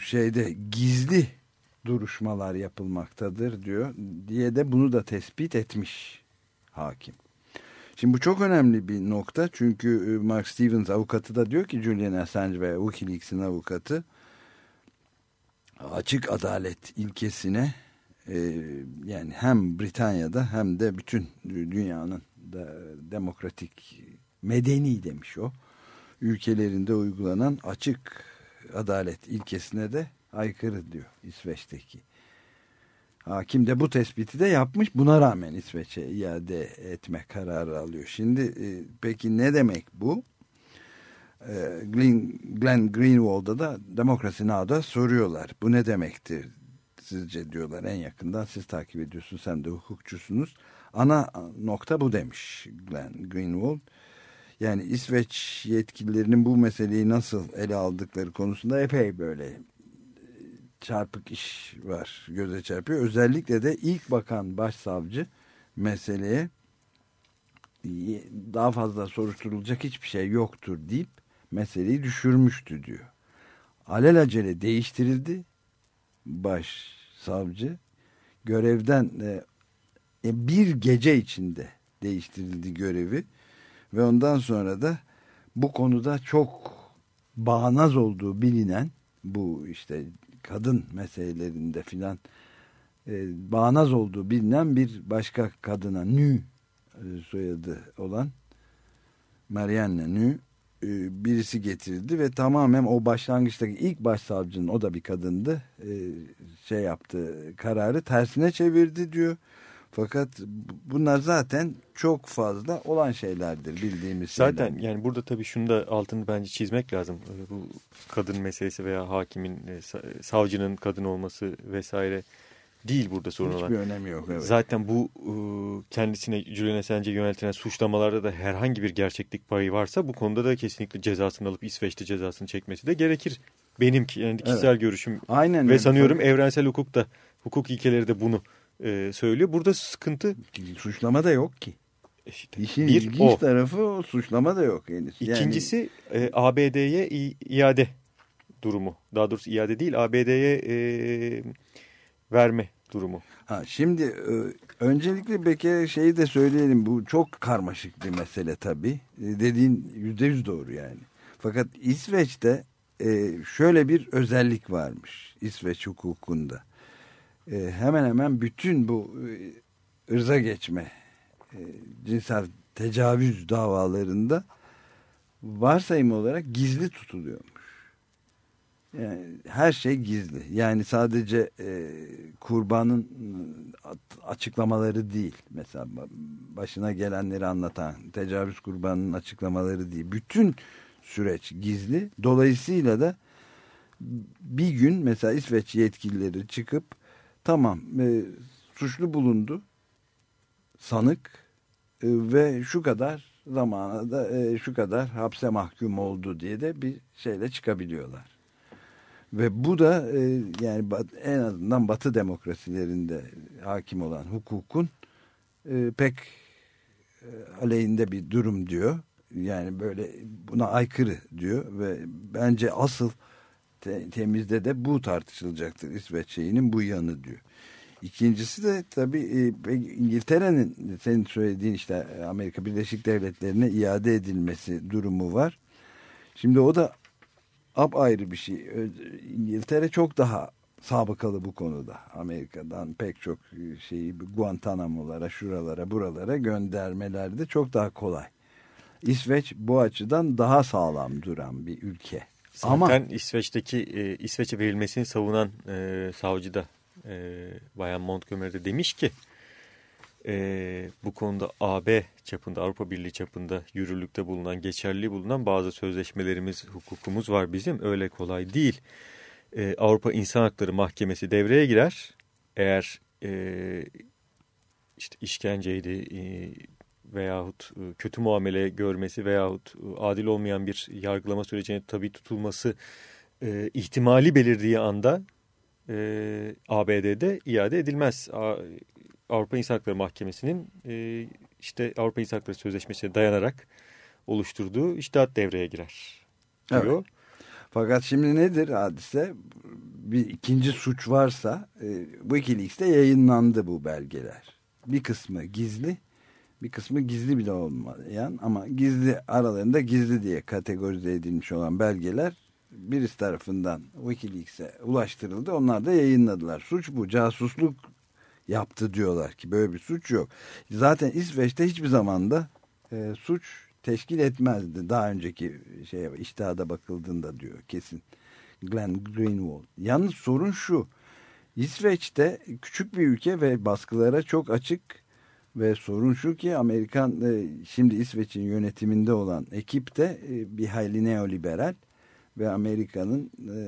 şeyde gizli duruşmalar yapılmaktadır diyor diye de bunu da tespit etmiş hakim. Şimdi bu çok önemli bir nokta çünkü Mark Stevens avukatı da diyor ki Julian Assange ve Wikileaks'in avukatı açık adalet ilkesine e, yani hem Britanya'da hem de bütün dünyanın da demokratik medeni demiş o ülkelerinde uygulanan açık adalet ilkesine de aykırı diyor İsveç'teki. Hakim de bu tespiti de yapmış. Buna rağmen İsveç'e iade etme kararı alıyor. Şimdi e, peki ne demek bu? E, Glenn, Glenn Greenwald'a da Demokrasi Now'da soruyorlar. Bu ne demektir sizce diyorlar en yakından. Siz takip ediyorsunuz hem de hukukçusunuz. Ana nokta bu demiş Glenn Greenwald. Yani İsveç yetkililerinin bu meseleyi nasıl ele aldıkları konusunda epey böyle çarpık iş var göze çarpıyor. Özellikle de ilk bakan başsavcı meseleye daha fazla soruşturulacak hiçbir şey yoktur deyip meseleyi düşürmüştü diyor. Alelacele değiştirildi başsavcı görevden e, bir gece içinde değiştirildi görevi ve ondan sonra da bu konuda çok bağnaz olduğu bilinen bu işte kadın meselelerinde filan e, bağnaz olduğu bilinen bir başka kadına Nü e, soyadı olan Marianne Nü e, birisi getirildi ve tamamen o başlangıçtaki ilk başsavcının o da bir kadındı e, şey yaptı kararı tersine çevirdi diyor. Fakat bunlar zaten çok fazla olan şeylerdir bildiğimiz Zaten şeyler. yani burada tabii şunu da altını bence çizmek lazım. Bu kadın meselesi veya hakimin, savcının kadın olması vesaire değil burada sorun Hiçbir olan. Hiçbir önemi yok. Evet. Zaten bu kendisine Julian Assange'e yöneltilen suçlamalarda da herhangi bir gerçeklik payı varsa bu konuda da kesinlikle cezasını alıp İsveç'te cezasını çekmesi de gerekir. Benimki yani kişisel evet. görüşüm Aynen ve sanıyorum evrensel hukuk da hukuk ilkeleri de bunu e, söylüyor. Burada sıkıntı... Suçlama da yok ki. İşte İşin bir ilginç o. tarafı o suçlama da yok henüz. Yani... İkincisi e, ABD'ye iade durumu. Daha doğrusu iade değil ABD'ye e, verme durumu. Ha, şimdi e, öncelikle Bekir şeyi de söyleyelim bu çok karmaşık bir mesele tabii. E, dediğin yüzde yüz doğru yani. Fakat İsveç'te e, şöyle bir özellik varmış İsveç hukukunda. Hemen hemen bütün bu ırza geçme, cinsel tecavüz davalarında varsayım olarak gizli tutuluyormuş. Yani her şey gizli. Yani sadece e, kurbanın açıklamaları değil. Mesela başına gelenleri anlatan tecavüz kurbanının açıklamaları değil. Bütün süreç gizli. Dolayısıyla da bir gün mesela İsveç yetkilileri çıkıp tamam e, suçlu bulundu sanık e, ve şu kadar zamana da e, şu kadar hapse mahkum oldu diye de bir şeyle çıkabiliyorlar. Ve bu da e, yani en azından Batı demokrasilerinde hakim olan hukukun e, pek e, aleyhinde bir durum diyor. Yani böyle buna aykırı diyor ve bence asıl te temizde de bu tartışılacaktır İsveç şeyinin bu yanı diyor. İkincisi de tabii e, İngiltere'nin senin söylediğin işte Amerika Birleşik Devletleri'ne iade edilmesi durumu var. Şimdi o da ayrı bir şey. İngiltere çok daha sabıkalı bu konuda. Amerika'dan pek çok şeyi Guantanamo'lara, şuralara, buralara göndermelerde çok daha kolay. İsveç bu açıdan daha sağlam duran bir ülke. Zaten Ama İsveç'teki e, İsveç'e verilmesini savunan e, savcı da e, Bayan Montgomery demiş ki e, bu konuda AB çapında, Avrupa Birliği çapında yürürlükte bulunan, geçerli bulunan bazı sözleşmelerimiz, hukukumuz var bizim. Öyle kolay değil. E, Avrupa İnsan Hakları Mahkemesi devreye girer. Eğer e, işte işkenceydi e, veyahut e, kötü muamele görmesi veyahut e, adil olmayan bir yargılama sürecine tabi tutulması e, ihtimali belirdiği anda ABD'de iade edilmez. Avrupa İnsan Hakları Mahkemesi'nin işte Avrupa İnsan Hakları Sözleşmesi'ne dayanarak oluşturduğu iştahat devreye girer diyor. Evet. Fakat şimdi nedir hadise? Bir ikinci suç varsa e, Wikileaks'te yayınlandı bu belgeler. Bir kısmı gizli, bir kısmı gizli bile olmayan ama gizli aralarında gizli diye kategorize edilmiş olan belgeler birisi tarafından Wikileaks'e ulaştırıldı. Onlar da yayınladılar. Suç bu. Casusluk yaptı diyorlar ki böyle bir suç yok. Zaten İsveç'te hiçbir zamanda e, suç teşkil etmezdi. Daha önceki şeye iştihada bakıldığında diyor kesin. Glenn Greenwald. Yalnız sorun şu. İsveç'te küçük bir ülke ve baskılara çok açık ve sorun şu ki Amerikan e, şimdi İsveç'in yönetiminde olan ekip de e, bir hayli neoliberal ve Amerika'nın e,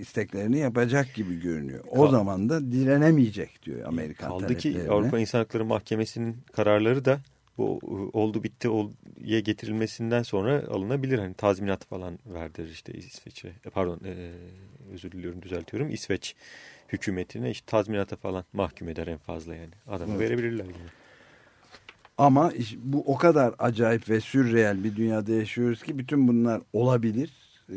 isteklerini yapacak gibi görünüyor. O Kal zaman da direnemeyecek diyor Amerikan Kaldı ki Avrupa İnsan Hakları Mahkemesi'nin kararları da bu oldu bitti olye getirilmesinden sonra alınabilir. Hani tazminat falan verdirir işte İsveç'e. Pardon e, özür diliyorum düzeltiyorum. İsveç hükümetine işte tazminata falan mahkum eder en fazla yani. Adamı evet. verebilirler yani. Ama bu o kadar acayip ve sürreel bir dünyada yaşıyoruz ki bütün bunlar olabilir e,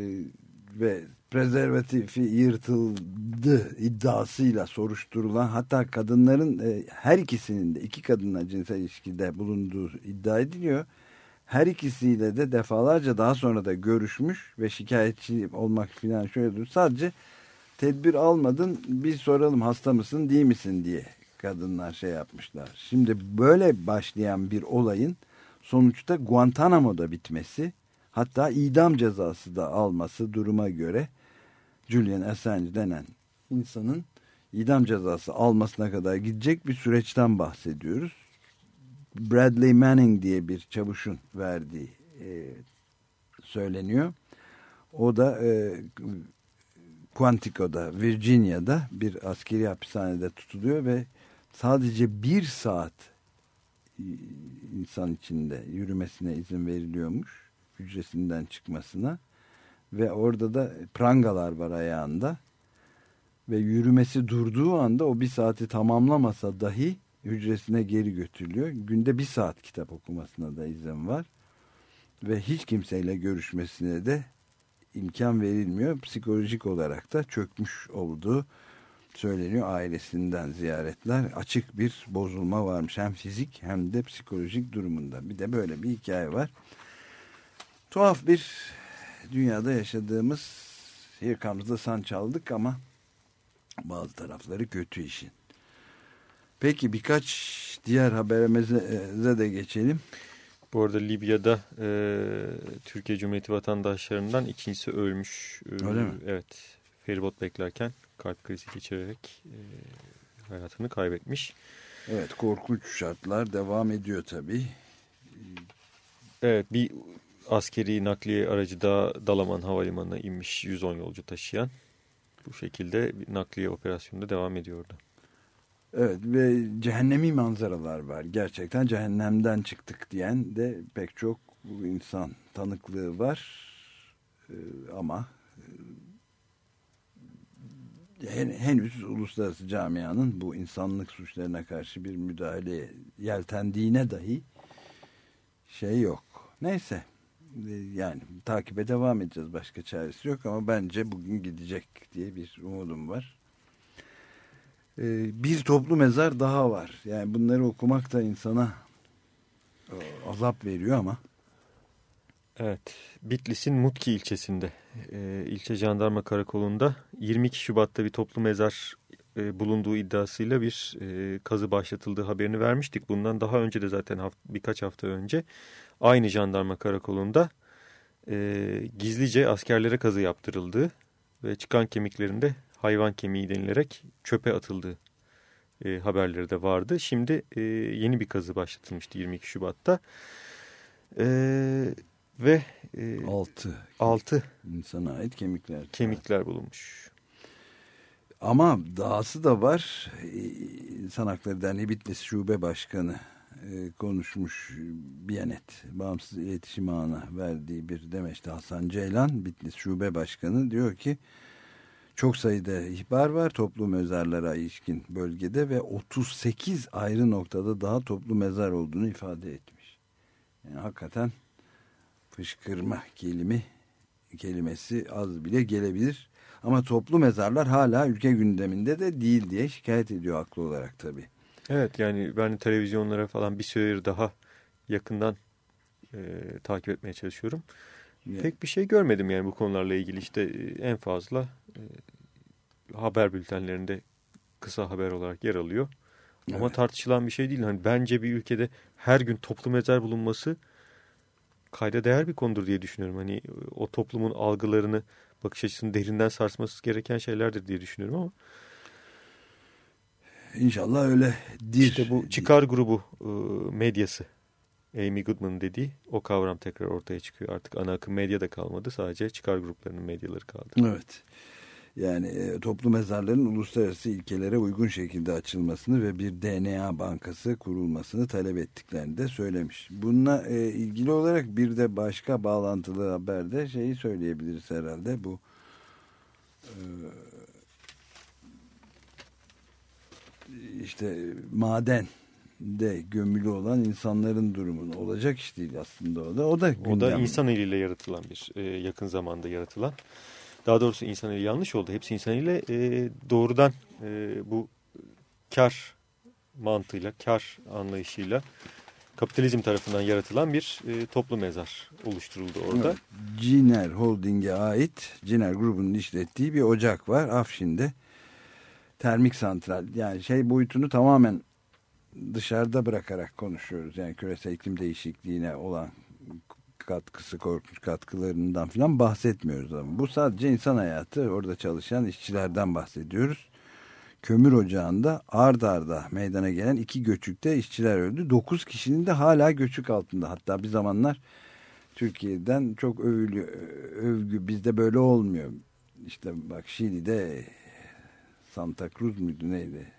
ve prezervatifi yırtıldı iddiasıyla soruşturulan hatta kadınların e, her ikisinin de iki kadınla cinsel ilişkide bulunduğu iddia ediliyor. Her ikisiyle de defalarca daha sonra da görüşmüş ve şikayetçi olmak filan şöyle dur. Sadece tedbir almadın bir soralım hasta mısın değil misin diye kadınlar şey yapmışlar. Şimdi böyle başlayan bir olayın sonuçta Guantanamo'da bitmesi hatta idam cezası da alması duruma göre Julian Assange denen insanın idam cezası almasına kadar gidecek bir süreçten bahsediyoruz. Bradley Manning diye bir çavuşun verdiği e, söyleniyor. O da e, Quantico'da, Virginia'da bir askeri hapishanede tutuluyor ve sadece bir saat e, insan içinde yürümesine izin veriliyormuş hücresinden çıkmasına ve orada da prangalar var ayağında ve yürümesi durduğu anda o bir saati tamamlamasa dahi hücresine geri götürülüyor. Günde bir saat kitap okumasına da izin var ve hiç kimseyle görüşmesine de imkan verilmiyor. Psikolojik olarak da çökmüş olduğu söyleniyor. Ailesinden ziyaretler. Açık bir bozulma varmış. Hem fizik hem de psikolojik durumunda. Bir de böyle bir hikaye var. Tuhaf bir dünyada yaşadığımız Here Sun çaldık ama bazı tarafları kötü işin. Peki birkaç diğer haberimize de geçelim. Bu arada Libya'da e, Türkiye Cumhuriyeti vatandaşlarından ikincisi ölmüş. Öyle mi? Evet. Feribot beklerken kalp krizi geçirerek e, hayatını kaybetmiş. Evet korkunç şartlar devam ediyor tabii. Evet bir askeri nakliye aracı da Dalaman Havalimanı'na inmiş 110 yolcu taşıyan. Bu şekilde bir nakliye operasyonu da devam ediyordu. Evet ve cehennemi manzaralar var. Gerçekten cehennemden çıktık diyen de pek çok insan tanıklığı var. Ee, ama henüz uluslararası camianın bu insanlık suçlarına karşı bir müdahale yeltendiğine dahi şey yok. Neyse e, yani takibe devam edeceğiz. Başka çaresi yok ama bence bugün gidecek diye bir umudum var. Ee, bir toplu mezar daha var. Yani bunları okumak da insana e, azap veriyor ama. Evet, Bitlis'in Mutki ilçesinde, e, ilçe jandarma karakolunda 22 Şubat'ta bir toplu mezar e, bulunduğu iddiasıyla bir e, kazı başlatıldığı haberini vermiştik. Bundan daha önce de zaten haft birkaç hafta önce aynı jandarma karakolunda e, gizlice askerlere kazı yaptırıldığı ve çıkan kemiklerinde hayvan kemiği denilerek çöpe atıldığı e, haberleri de vardı. Şimdi e, yeni bir kazı başlatılmıştı 22 Şubat'ta. E, ve e, altı, insana ait kemikler. Kemikler bulunmuş. Ama dahası da var. E, İnsan Hakları Derneği Bitlis Şube Başkanı e, konuşmuş Biyanet Bağımsız İletişim Ağı'na verdiği bir demeçte Hasan Ceylan Bitlis Şube Başkanı diyor ki çok sayıda ihbar var toplu mezarlara ilişkin bölgede ve 38 ayrı noktada daha toplu mezar olduğunu ifade etmiş. Yani hakikaten fışkırma kelime kelimesi az bile gelebilir. Ama toplu mezarlar hala ülke gündeminde de değil diye şikayet ediyor haklı olarak tabii. Evet yani ben televizyonlara falan bir süredir daha yakından e, takip etmeye çalışıyorum. Yani. Pek bir şey görmedim yani bu konularla ilgili işte e, en fazla e, haber bültenlerinde kısa haber olarak yer alıyor. Evet. Ama tartışılan bir şey değil. Hani bence bir ülkede her gün toplu mezar bulunması kayda değer bir konudur diye düşünüyorum. Hani o toplumun algılarını, bakış açısını derinden sarsması gereken şeylerdir diye düşünüyorum ama. İnşallah öyledir. İşte bu çıkar grubu e, medyası. Amy Goodman dediği o kavram tekrar ortaya çıkıyor. Artık ana akım medya da kalmadı. Sadece çıkar gruplarının medyaları kaldı. Evet. Yani e, toplu mezarların uluslararası ilkelere uygun şekilde açılmasını ve bir DNA bankası kurulmasını talep ettiklerini de söylemiş. Bununla e, ilgili olarak bir de başka bağlantılı haberde şeyi söyleyebiliriz herhalde. Bu e, işte maden de gömülü olan insanların durumunu olacak iş değil aslında o da. O da, o da insan eliyle yaratılan bir e, yakın zamanda yaratılan daha doğrusu insan eli yanlış oldu. Hepsi insan ile e, doğrudan e, bu kar mantığıyla, kar anlayışıyla kapitalizm tarafından yaratılan bir e, toplu mezar oluşturuldu orada. Evet, Ciner Holding'e ait Ciner grubunun işlettiği bir ocak var Afşin'de. Termik santral yani şey boyutunu tamamen dışarıda bırakarak konuşuyoruz. Yani küresel iklim değişikliğine olan katkısı, korkunç katkılarından falan bahsetmiyoruz. Ama bu sadece insan hayatı. Orada çalışan işçilerden bahsediyoruz. Kömür ocağında ard arda meydana gelen iki göçükte işçiler öldü. Dokuz kişinin de hala göçük altında. Hatta bir zamanlar Türkiye'den çok övülü, övgü bizde böyle olmuyor. İşte bak Şili'de Santa Cruz muydu neydi?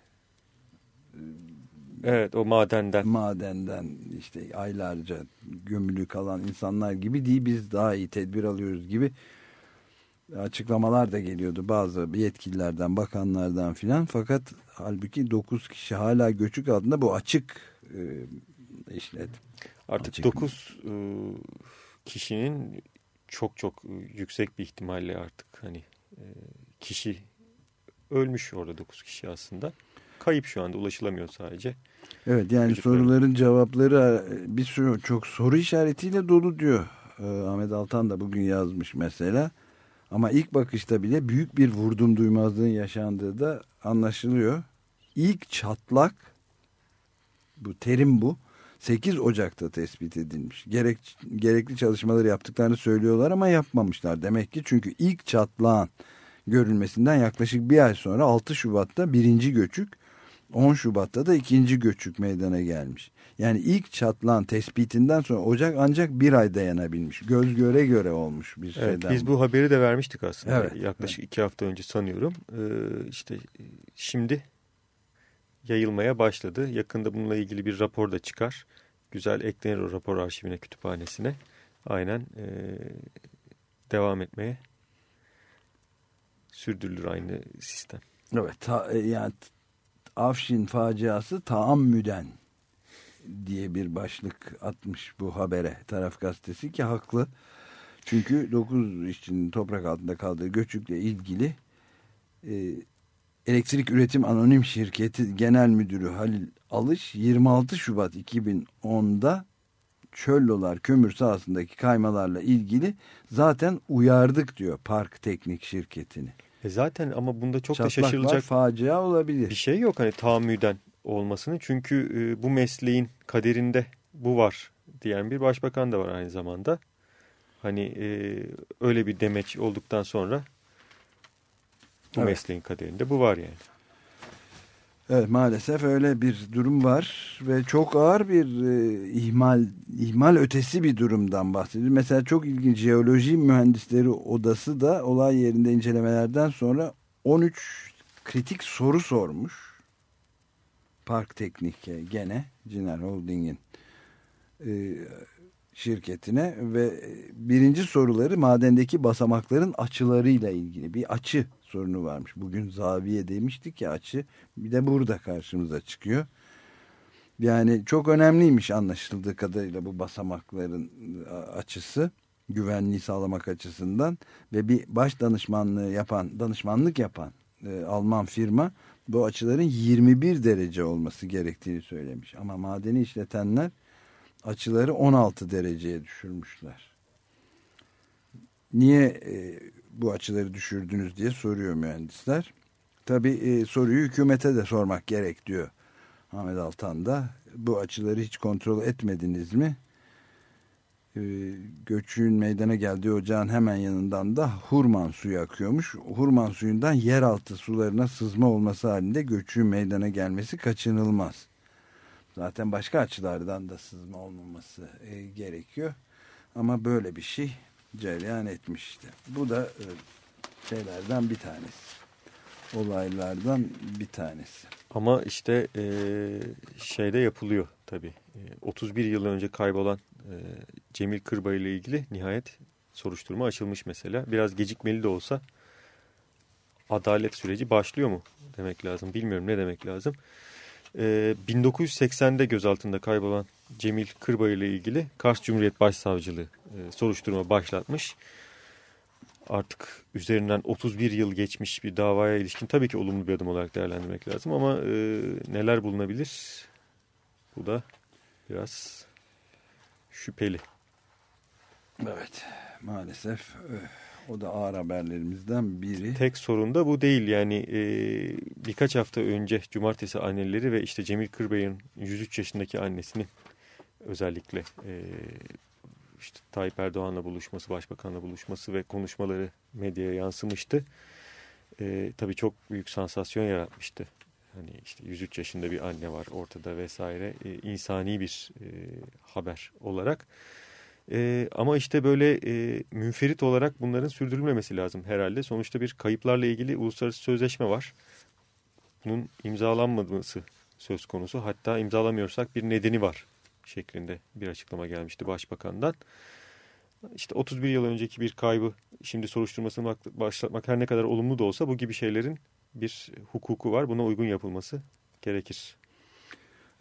Evet o madenden. Madenden işte aylarca gömülü kalan insanlar gibi değil biz daha iyi tedbir alıyoruz gibi açıklamalar da geliyordu bazı yetkililerden bakanlardan filan fakat halbuki 9 kişi hala göçük altında bu açık e, işlet. Artık açık 9 e, kişinin çok çok yüksek bir ihtimalle artık hani e, kişi ölmüş orada 9 kişi aslında. Kayıp şu anda ulaşılamıyor sadece. Evet yani Çocukların. soruların cevapları bir sürü çok soru işaretiyle dolu diyor. Ee, Ahmet Altan da bugün yazmış mesela. Ama ilk bakışta bile büyük bir vurdum duymazlığın yaşandığı da anlaşılıyor. İlk çatlak bu terim bu 8 Ocak'ta tespit edilmiş. Gerek, gerekli çalışmaları yaptıklarını söylüyorlar ama yapmamışlar. Demek ki çünkü ilk çatlağın görülmesinden yaklaşık bir ay sonra 6 Şubat'ta birinci göçük 10 Şubat'ta da ikinci göçük meydana gelmiş. Yani ilk çatlağın tespitinden sonra Ocak ancak bir ay dayanabilmiş. Göz göre göre olmuş bir evet, şeyden. Biz bu haberi de vermiştik aslında evet, yaklaşık evet. iki hafta önce sanıyorum. Ee, işte şimdi yayılmaya başladı. Yakında bununla ilgili bir rapor da çıkar. Güzel eklenir o rapor arşivine, kütüphanesine. Aynen e, devam etmeye sürdürülür aynı sistem. Evet, ta, e, yani Afşin faciası taammüden diye bir başlık atmış bu habere taraf gazetesi ki haklı. Çünkü 9 işçinin toprak altında kaldığı göçükle ilgili e, Elektrik Üretim Anonim Şirketi Genel Müdürü Halil Alış 26 Şubat 2010'da çöllolar kömür sahasındaki kaymalarla ilgili zaten uyardık diyor Park Teknik Şirketi'ni. E zaten ama bunda çok Çatlak da şaşırılacak var, facia olabilir. Bir şey yok hani tahammüden olmasını. Çünkü e, bu mesleğin kaderinde bu var diyen bir başbakan da var aynı zamanda. Hani e, öyle bir demeç olduktan sonra bu evet. mesleğin kaderinde bu var yani. Evet maalesef öyle bir durum var ve çok ağır bir e, ihmal ihmal ötesi bir durumdan bahsediyor. Mesela çok ilginç jeoloji mühendisleri odası da olay yerinde incelemelerden sonra 13 kritik soru sormuş. Park Teknik gene Ciner Holding'in e, şirketine ve birinci soruları madendeki basamakların açılarıyla ilgili bir açı sorunu varmış. Bugün zaviye demiştik ya açı bir de burada karşımıza çıkıyor. Yani çok önemliymiş anlaşıldığı kadarıyla bu basamakların açısı güvenliği sağlamak açısından ve bir baş danışmanlığı yapan danışmanlık yapan e, Alman firma bu açıların 21 derece olması gerektiğini söylemiş. Ama madeni işletenler açıları 16 dereceye düşürmüşler. Niye e, bu açıları düşürdünüz diye soruyor mühendisler. Tabi e, soruyu hükümete de sormak gerek diyor Ahmet Altan da. Bu açıları hiç kontrol etmediniz mi? E, meydana geldiği ocağın hemen yanından da hurman suyu akıyormuş. Hurman suyundan yeraltı sularına sızma olması halinde göçün meydana gelmesi kaçınılmaz. Zaten başka açılardan da sızma olmaması e, gerekiyor. Ama böyle bir şey cereyan etmişti. Bu da e, şeylerden bir tanesi. Olaylardan bir tanesi. Ama işte e, şeyde yapılıyor tabii. E, 31 yıl önce kaybolan e, Cemil Kırbay ile ilgili nihayet soruşturma açılmış mesela. Biraz gecikmeli de olsa adalet süreci başlıyor mu demek lazım. Bilmiyorum ne demek lazım. E, 1980'de gözaltında kaybolan Cemil Kırbay ile ilgili Kars Cumhuriyet Başsavcılığı e, soruşturma başlatmış. Artık üzerinden 31 yıl geçmiş bir davaya ilişkin tabii ki olumlu bir adım olarak değerlendirmek lazım ama e, neler bulunabilir? Bu da biraz şüpheli. Evet maalesef o da ağır haberlerimizden biri. Tek sorun da bu değil yani e, birkaç hafta önce cumartesi anneleri ve işte Cemil Kırbay'ın 103 yaşındaki annesinin özellikle e, işte Tayyip Erdoğan'la buluşması, Başbakan'la buluşması ve konuşmaları medyaya yansımıştı. E, tabii çok büyük sansasyon yaratmıştı. Hani işte 103 yaşında bir anne var ortada vesaire. E, insani bir e, haber olarak. E, ama işte böyle e, münferit olarak bunların sürdürülmemesi lazım herhalde. Sonuçta bir kayıplarla ilgili uluslararası sözleşme var. Bunun imzalanmaması söz konusu. Hatta imzalamıyorsak bir nedeni var şeklinde bir açıklama gelmişti başbakandan. İşte 31 yıl önceki bir kaybı şimdi soruşturmasını başlatmak her ne kadar olumlu da olsa bu gibi şeylerin bir hukuku var. Buna uygun yapılması gerekir.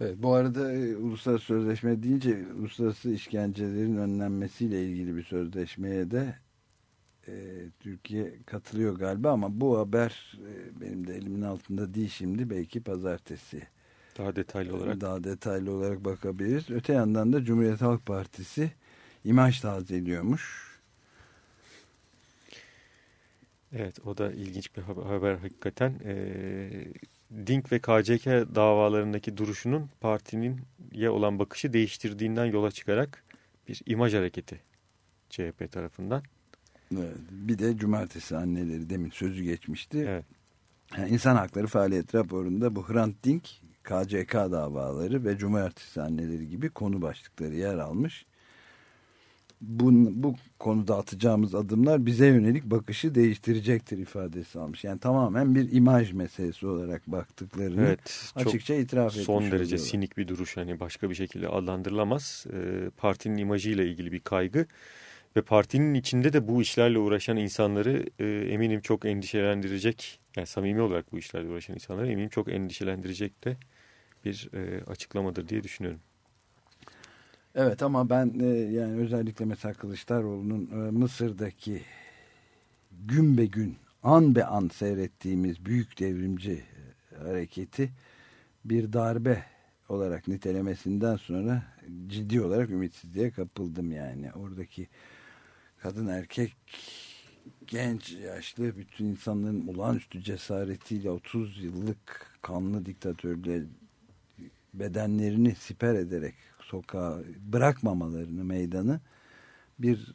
Evet, bu arada e, uluslararası sözleşme deyince uluslararası işkencelerin önlenmesiyle ilgili bir sözleşmeye de e, Türkiye katılıyor galiba ama bu haber e, benim de elimin altında değil şimdi. Belki pazartesi daha detaylı olarak daha detaylı olarak bakabiliriz. Öte yandan da Cumhuriyet Halk Partisi imaj tazeliyormuş. Evet o da ilginç bir haber hakikaten. Ee, Dink ve KCK davalarındaki duruşunun partinin ya olan bakışı değiştirdiğinden yola çıkarak bir imaj hareketi CHP tarafından. Evet, bir de cumartesi anneleri demin sözü geçmişti. Evet. Yani İnsan Hakları Faaliyet raporunda bu Hrant Dink, KCK davaları ve cumartesi anneleri gibi konu başlıkları yer almış bu, bu konuda atacağımız adımlar bize yönelik bakışı değiştirecektir ifadesi almış. Yani tamamen bir imaj meselesi olarak baktıklarını evet, açıkça itiraf etmiş. Son derece oluyorlar. sinik bir duruş hani başka bir şekilde adlandırılamaz. E, partinin imajıyla ilgili bir kaygı ve partinin içinde de bu işlerle uğraşan insanları e, eminim çok endişelendirecek. Yani samimi olarak bu işlerle uğraşan insanları eminim çok endişelendirecek de bir e, açıklamadır diye düşünüyorum. Evet ama ben e, yani özellikle mesela Kılıçdaroğlu'nun e, Mısır'daki gün be gün an be an seyrettiğimiz büyük devrimci e, hareketi bir darbe olarak nitelemesinden sonra ciddi olarak ümitsizliğe kapıldım yani. Oradaki kadın erkek genç yaşlı bütün insanların olağanüstü cesaretiyle 30 yıllık kanlı diktatörle bedenlerini siper ederek sokağa bırakmamalarını meydanı bir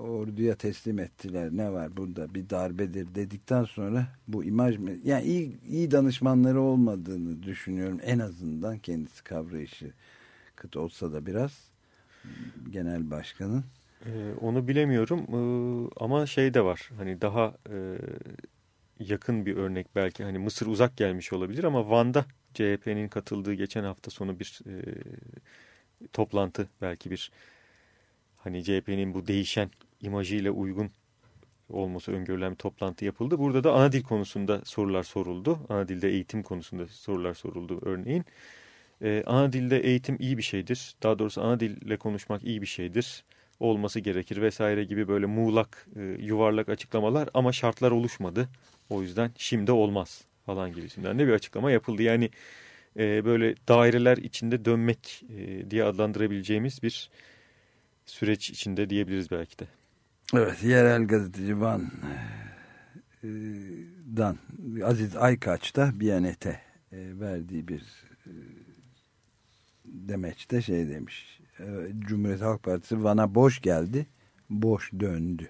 orduya teslim ettiler. Ne var burada bir darbedir dedikten sonra bu imaj yani iyi, iyi danışmanları olmadığını düşünüyorum. En azından kendisi kavrayışı kıt olsa da biraz genel başkanın. Ee, onu bilemiyorum ee, ama şey de var hani daha e, yakın bir örnek belki hani Mısır uzak gelmiş olabilir ama Van'da CHP'nin katıldığı geçen hafta sonu bir e, toplantı belki bir hani CHP'nin bu değişen imajıyla uygun olması öngörülen bir toplantı yapıldı. Burada da ana dil konusunda sorular soruldu. Ana dilde eğitim konusunda sorular soruldu örneğin. Ee, ana dilde eğitim iyi bir şeydir. Daha doğrusu ana dille konuşmak iyi bir şeydir. Olması gerekir vesaire gibi böyle muğlak, e, yuvarlak açıklamalar ama şartlar oluşmadı. O yüzden şimdi olmaz falan gibisinden de bir açıklama yapıldı. Yani e, böyle daireler içinde dönmek e, diye adlandırabileceğimiz bir süreç içinde diyebiliriz belki de. Evet, yerel gazeteci Van e, Dan Aziz Aykaç da Biyanet'e e, verdiği bir e, demeçte şey demiş. Cumhuriyet Halk Partisi Van'a boş geldi, boş döndü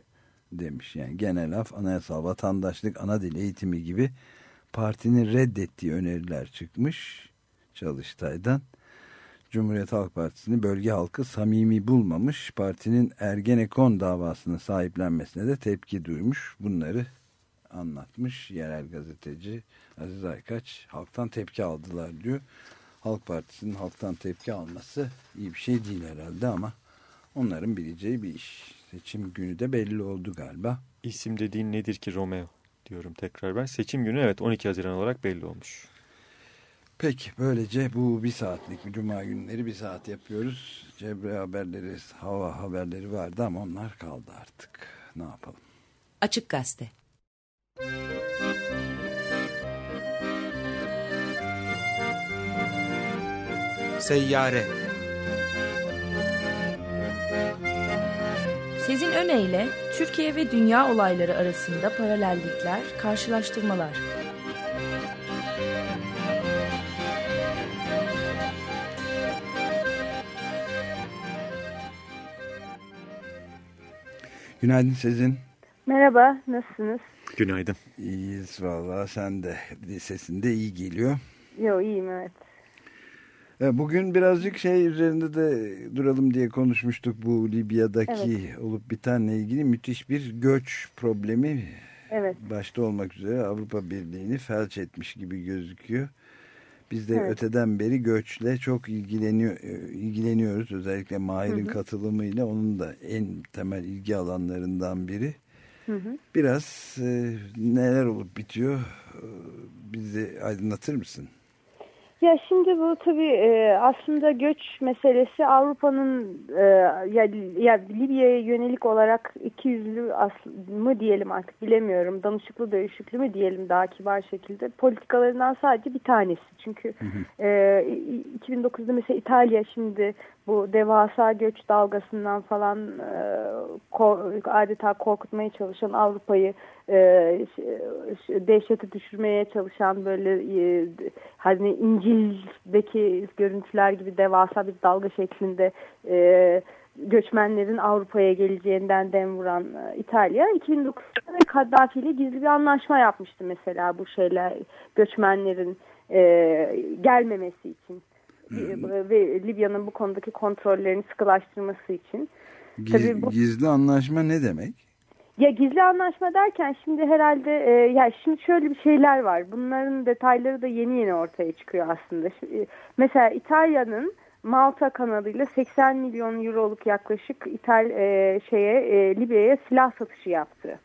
demiş. Yani genel af, anayasal vatandaşlık, ana dil eğitimi gibi partinin reddettiği öneriler çıkmış. Çalıştay'dan. Cumhuriyet Halk Partisi'ni bölge halkı samimi bulmamış. Partinin Ergenekon davasını sahiplenmesine de tepki duymuş. Bunları anlatmış yerel gazeteci Aziz Aykaç. Halktan tepki aldılar diyor. Halk Partisi'nin halktan tepki alması iyi bir şey değil herhalde ama onların bileceği bir iş. Seçim günü de belli oldu galiba. İsim dediğin nedir ki Romeo diyorum tekrar ben. Seçim günü evet 12 Haziran olarak belli olmuş. Peki böylece bu bir saatlik cuma günleri bir saat yapıyoruz. Cebre haberleri, hava haberleri vardı ama onlar kaldı artık. Ne yapalım? Açık Gazete Seyyare Sezin Öne Türkiye ve dünya olayları arasında paralellikler, karşılaştırmalar Günaydın Sezin. Merhaba, nasılsınız? Günaydın. İyiyiz valla sen de sesin de iyi geliyor. Yo iyiyim evet. E, bugün birazcık şey üzerinde de duralım diye konuşmuştuk bu Libya'daki evet. olup bitenle ilgili müthiş bir göç problemi. Evet. Başta olmak üzere Avrupa Birliği'ni felç etmiş gibi gözüküyor. Biz de evet. öteden beri göçle çok ilgileniyor, e, ilgileniyoruz. Özellikle Mahir'in katılımıyla onun da en temel ilgi alanlarından biri. Hı hı. Biraz e, neler olup bitiyor e, bizi aydınlatır mısın? Ya şimdi bu tabii e, aslında göç meselesi Avrupa'nın e, ya, ya Libya'ya yönelik olarak iki yüzlü mı diyelim artık bilemiyorum. Danışıklı dövüşüklü mü diyelim daha kibar şekilde. Politikalarından sadece bir tanesi. Çünkü e, 2009'da mesela İtalya şimdi bu devasa göç dalgasından falan e, adeta korkutmaya çalışan Avrupa'yı e, dehşete düşürmeye çalışan böyle e, hani İncil'deki görüntüler gibi devasa bir dalga şeklinde e, göçmenlerin Avrupa'ya geleceğinden dem vuran İtalya 2009'da Kaddafi ile gizli bir anlaşma yapmıştı mesela bu şeyler göçmenlerin gelmemesi için. Ve Libya'nın bu konudaki kontrollerini sıkılaştırması için. Giz, Tabii bu, gizli anlaşma ne demek? Ya gizli anlaşma derken şimdi herhalde e, ya şimdi şöyle bir şeyler var. Bunların detayları da yeni yeni ortaya çıkıyor aslında. Şimdi, e, mesela İtalya'nın Malta kanalıyla 80 milyon euroluk yaklaşık İtal e, şeye e, Libya'ya silah satışı yaptı.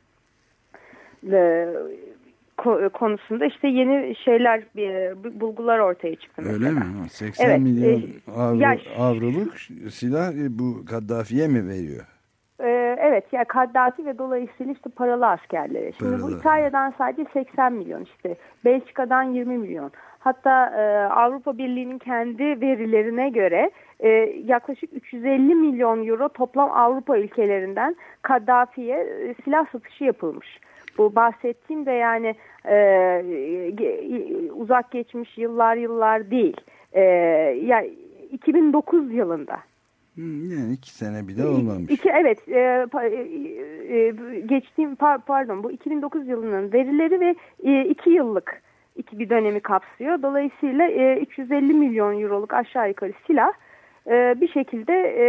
E, konusunda işte yeni şeyler e, bulgular ortaya çıktı. Mesela. Öyle mi? 80 evet, milyon e, avro, ya, avroluk silah e, bu Kaddafi'ye mi veriyor? Ee, evet yani Kaddafi ve dolayısıyla işte paralı askerlere. Şimdi paralı. bu İtalya'dan sadece 80 milyon işte Belçika'dan 20 milyon. Hatta e, Avrupa Birliği'nin kendi verilerine göre e, yaklaşık 350 milyon euro toplam Avrupa ülkelerinden Kaddafi'ye e, silah satışı yapılmış. Bu bahsettiğim de yani e, uzak geçmiş yıllar yıllar değil. E, yani 2009 yılında yani iki sene bile olmamış. İki, evet. E, e, e, geçtiğim pardon bu 2009 yılının verileri ve e, iki yıllık iki bir dönemi kapsıyor. Dolayısıyla e, 350 milyon euroluk aşağı yukarı silah e, bir şekilde e,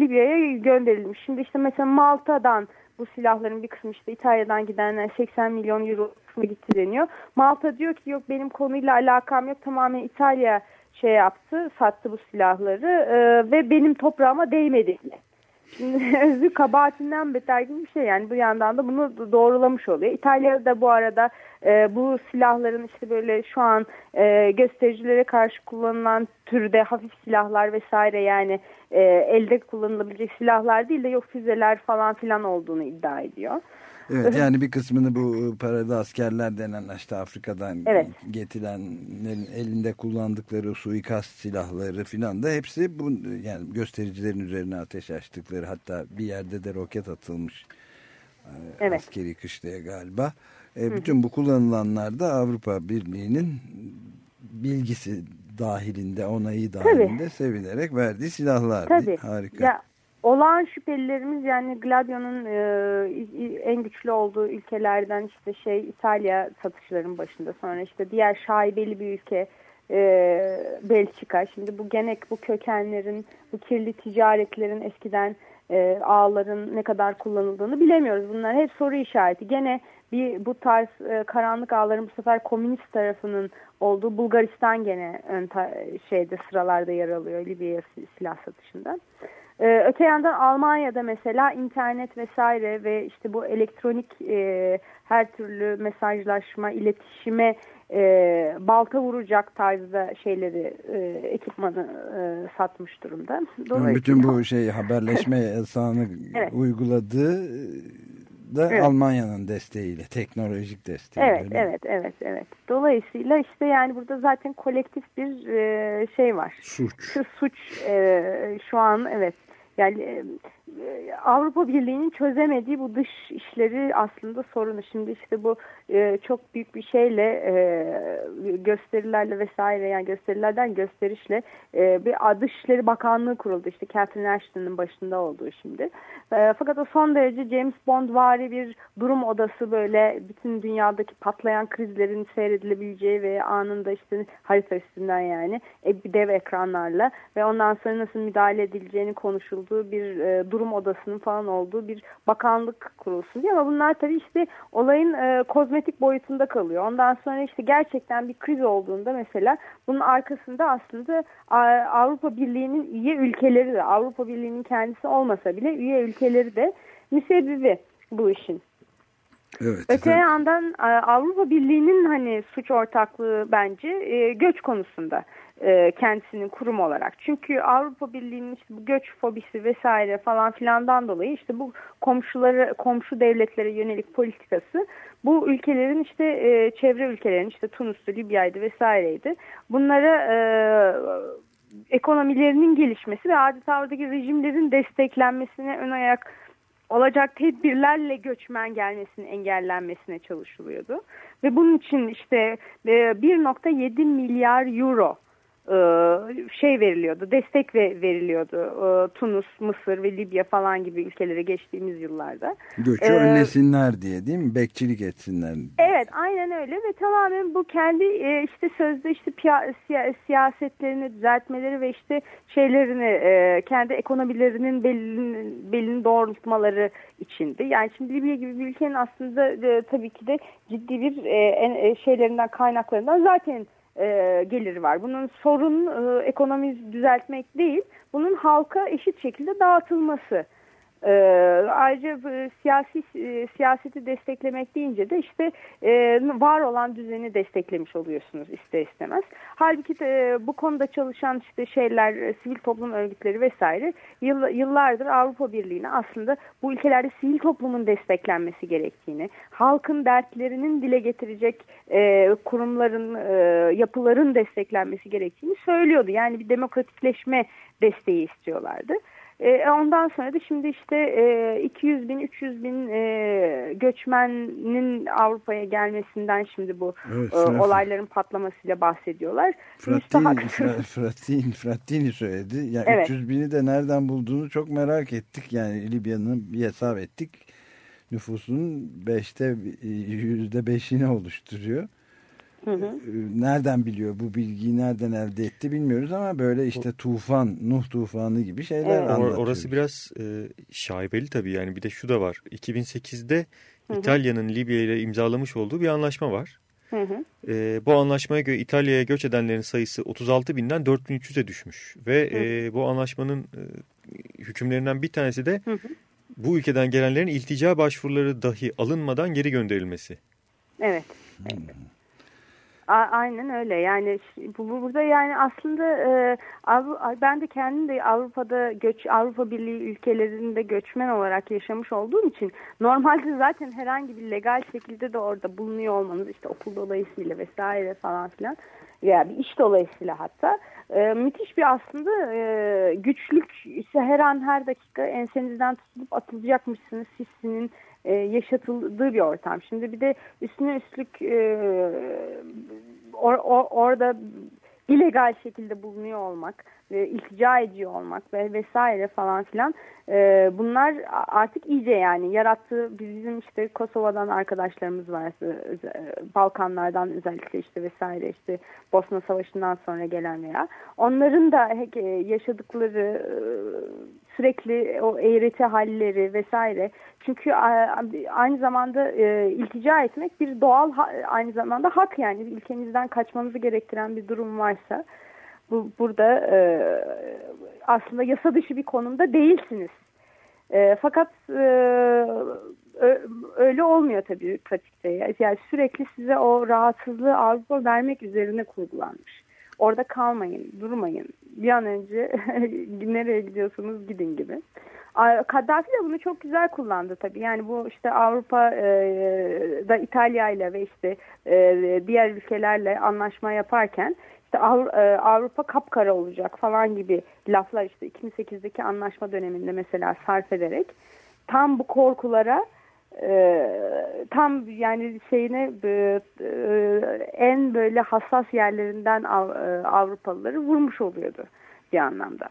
Libya'ya gönderilmiş. Şimdi işte mesela Malta'dan bu silahların bir kısmı işte İtalya'dan gidenler 80 milyon euro kısmı gitti deniyor. Malta diyor ki yok benim konuyla alakam yok tamamen İtalya şey yaptı, sattı bu silahları e, ve benim toprağıma değmedi bile. Özü kabahatinden beter gibi bir şey yani bu yandan da bunu doğrulamış oluyor. İtalya'da bu arada e, bu silahların işte böyle şu an e, göstericilere karşı kullanılan türde hafif silahlar vesaire yani e, elde kullanılabilecek silahlar değil de yok füzeler falan filan olduğunu iddia ediyor. Evet yani bir kısmını bu ıı, paralı askerler denen işte Afrika'dan evet. getirenlerin elinde kullandıkları suikast silahları filan da hepsi bu yani göstericilerin üzerine ateş açtıkları hatta bir yerde de roket atılmış ıı, evet. askeri kışlaya galiba. E, bütün bu kullanılanlar da Avrupa Birliği'nin bilgisi dahilinde onayı dahilinde Tabii. sevinerek verdiği silahlar. Tabii. Harika. Ya Olağan şüphelilerimiz yani Gladio'nun e, en güçlü olduğu ülkelerden işte şey İtalya satışların başında sonra işte diğer şaibeli bir ülke e, Belçika. Şimdi bu genek bu kökenlerin bu kirli ticaretlerin eskiden e, ağların ne kadar kullanıldığını bilemiyoruz. Bunlar hep soru işareti. Gene bir bu tarz e, karanlık ağların bu sefer komünist tarafının olduğu Bulgaristan gene ön şeyde sıralarda yer alıyor Libya silah satışında. Ee, öte yandan Almanya'da mesela internet vesaire ve işte bu elektronik e, her türlü mesajlaşma, iletişime e, balta vuracak tarzda şeyleri, e, ekipmanı e, satmış durumda. Dolayısıyla... Bütün bu şey haberleşme yasağını evet. uyguladığı da evet. Almanya'nın desteğiyle, teknolojik desteğiyle. Evet, evet, evet, evet. Dolayısıyla işte yani burada zaten kolektif bir e, şey var. Suç. Şu suç e, şu an evet yani e, Avrupa Birliği'nin çözemediği bu dış işleri aslında sorunu. Şimdi işte bu e, çok büyük bir şeyle e, gösterilerle vesaire yani gösterilerden gösterişle e, bir Dışişleri Bakanlığı kuruldu. İşte Catherine Ashton'ın başında olduğu şimdi. E, fakat o son derece James Bond vari bir durum odası böyle bütün dünyadaki patlayan krizlerin seyredilebileceği ve anında işte harita üstünden yani e, dev ekranlarla ve ondan sonra nasıl müdahale edileceğini konuşulduğu bir e, durum odasının falan olduğu bir bakanlık kurulsun diye ama bunlar tabii işte olayın e, kozmetik boyutunda kalıyor. Ondan sonra işte gerçekten bir kriz olduğunda mesela bunun arkasında aslında Avrupa Birliği'nin üye ülkeleri de Avrupa Birliği'nin kendisi olmasa bile üye ülkeleri de müsebbibi bu işin. Evet, Öte evet. yandan Avrupa Birliği'nin hani suç ortaklığı bence e, göç konusunda. E, kendisinin kurum olarak. Çünkü Avrupa Birliği'nin işte bu göç fobisi vesaire falan filandan dolayı işte bu komşuları komşu devletlere yönelik politikası bu ülkelerin işte e, çevre ülkelerin işte Tunus'tu, Libya'ydı vesaireydi. Bunlara e, ekonomilerinin gelişmesi ve adeta oradaki rejimlerin desteklenmesine ön ayak olacak tedbirlerle göçmen gelmesinin engellenmesine çalışılıyordu. Ve bunun için işte 1.7 e, milyar euro şey veriliyordu, destek veriliyordu e, Tunus, Mısır ve Libya falan gibi ülkelere geçtiğimiz yıllarda. Göçü ee, önlesinler diye değil mi? Bekçilik etsinler. Evet aynen öyle ve tamamen bu kendi e, işte sözde işte siyasetlerini düzeltmeleri ve işte şeylerini kendi ekonomilerinin belini, belini doğrultmaları içindi. Yani şimdi Libya gibi bir ülkenin aslında tabii ki de ciddi bir şeylerinden kaynaklarından zaten e, geliri var. Bunun sorun e, ekonomi düzeltmek değil, bunun halka eşit şekilde dağıtılması. E, ayrıca e, siyasi e, siyaseti desteklemek deyince de işte e, var olan düzeni desteklemiş oluyorsunuz ister istemez. Halbuki de, bu konuda çalışan işte şeyler, sivil toplum örgütleri vesaire yıll yıllardır Avrupa Birliği'ne aslında bu ülkelerde sivil toplumun desteklenmesi gerektiğini, halkın dertlerinin dile getirecek kurumların, yapıların desteklenmesi gerektiğini söylüyordu. Yani bir demokratikleşme desteği istiyorlardı. E, ondan sonra da şimdi işte e, 200 bin, 300 bin e, göçmenin Avrupa'ya gelmesinden şimdi bu evet, e, olayların patlamasıyla bahsediyorlar. Frattini, Frattini, Frattini söyledi. Yani evet. 300 bini de nereden bulduğunu çok merak ettik. Yani Libya'nın bir hesap ettik. Nüfusunun beşte yüzde beşini oluşturuyor. Hı hı. Ee, nereden biliyor bu bilgiyi nereden elde etti bilmiyoruz ama böyle işte tufan, Nuh tufanı gibi şeyler evet. anlatıyor. Orası biraz e, şaibeli tabii yani bir de şu da var. 2008'de İtalya'nın Libya ile imzalamış olduğu bir anlaşma var. Hı hı. E, bu anlaşmaya göre İtalya'ya göç edenlerin sayısı 36 binden 4300'e düşmüş. Ve e, bu anlaşmanın e, hükümlerinden bir tanesi de hı hı. bu ülkeden gelenlerin iltica başvuruları dahi alınmadan geri gönderilmesi. Evet. evet. Aynen öyle. Yani bu burada yani aslında e, ben de kendim de Avrupa'da göç Avrupa Birliği ülkelerinde göçmen olarak yaşamış olduğum için normalde zaten herhangi bir legal şekilde de orada bulunuyor olmanız işte okul dolayısıyla vesaire falan filan veya bir iş dolayısıyla hatta e, müthiş bir aslında e, güçlük ise her an her dakika ensenizden tutulup atılacakmışsınız. Hissinin e, yaşatıldığı bir ortam. Şimdi bir de üstüne üstlük e, or, or, orada illegal şekilde bulunuyor olmak, e, iltica ediyor olmak ve vesaire falan filan e, bunlar artık iyice yani yarattığı bizim işte Kosova'dan arkadaşlarımız var Balkanlardan özellikle işte vesaire işte Bosna Savaşı'ndan sonra gelen veya onların da yaşadıkları sürekli o eğreti halleri vesaire. Çünkü aynı zamanda e, iltica etmek bir doğal aynı zamanda hak yani ülkenizden kaçmanızı gerektiren bir durum varsa bu burada e, aslında yasa dışı bir konumda değilsiniz. E, fakat e, öyle olmuyor tabii pratikte. Yani sürekli size o rahatsızlığı Avrupa vermek üzerine kurgulanmış orada kalmayın, durmayın. Bir an önce nereye gidiyorsunuz gidin gibi. Kaddafi de bunu çok güzel kullandı tabii. Yani bu işte Avrupa e, İtalya ile ve işte e, diğer ülkelerle anlaşma yaparken işte e, Avrupa kapkara olacak falan gibi laflar işte 2008'deki anlaşma döneminde mesela sarf ederek tam bu korkulara tam yani şeyine en böyle hassas yerlerinden Av, Avrupalıları vurmuş oluyordu bir anlamda.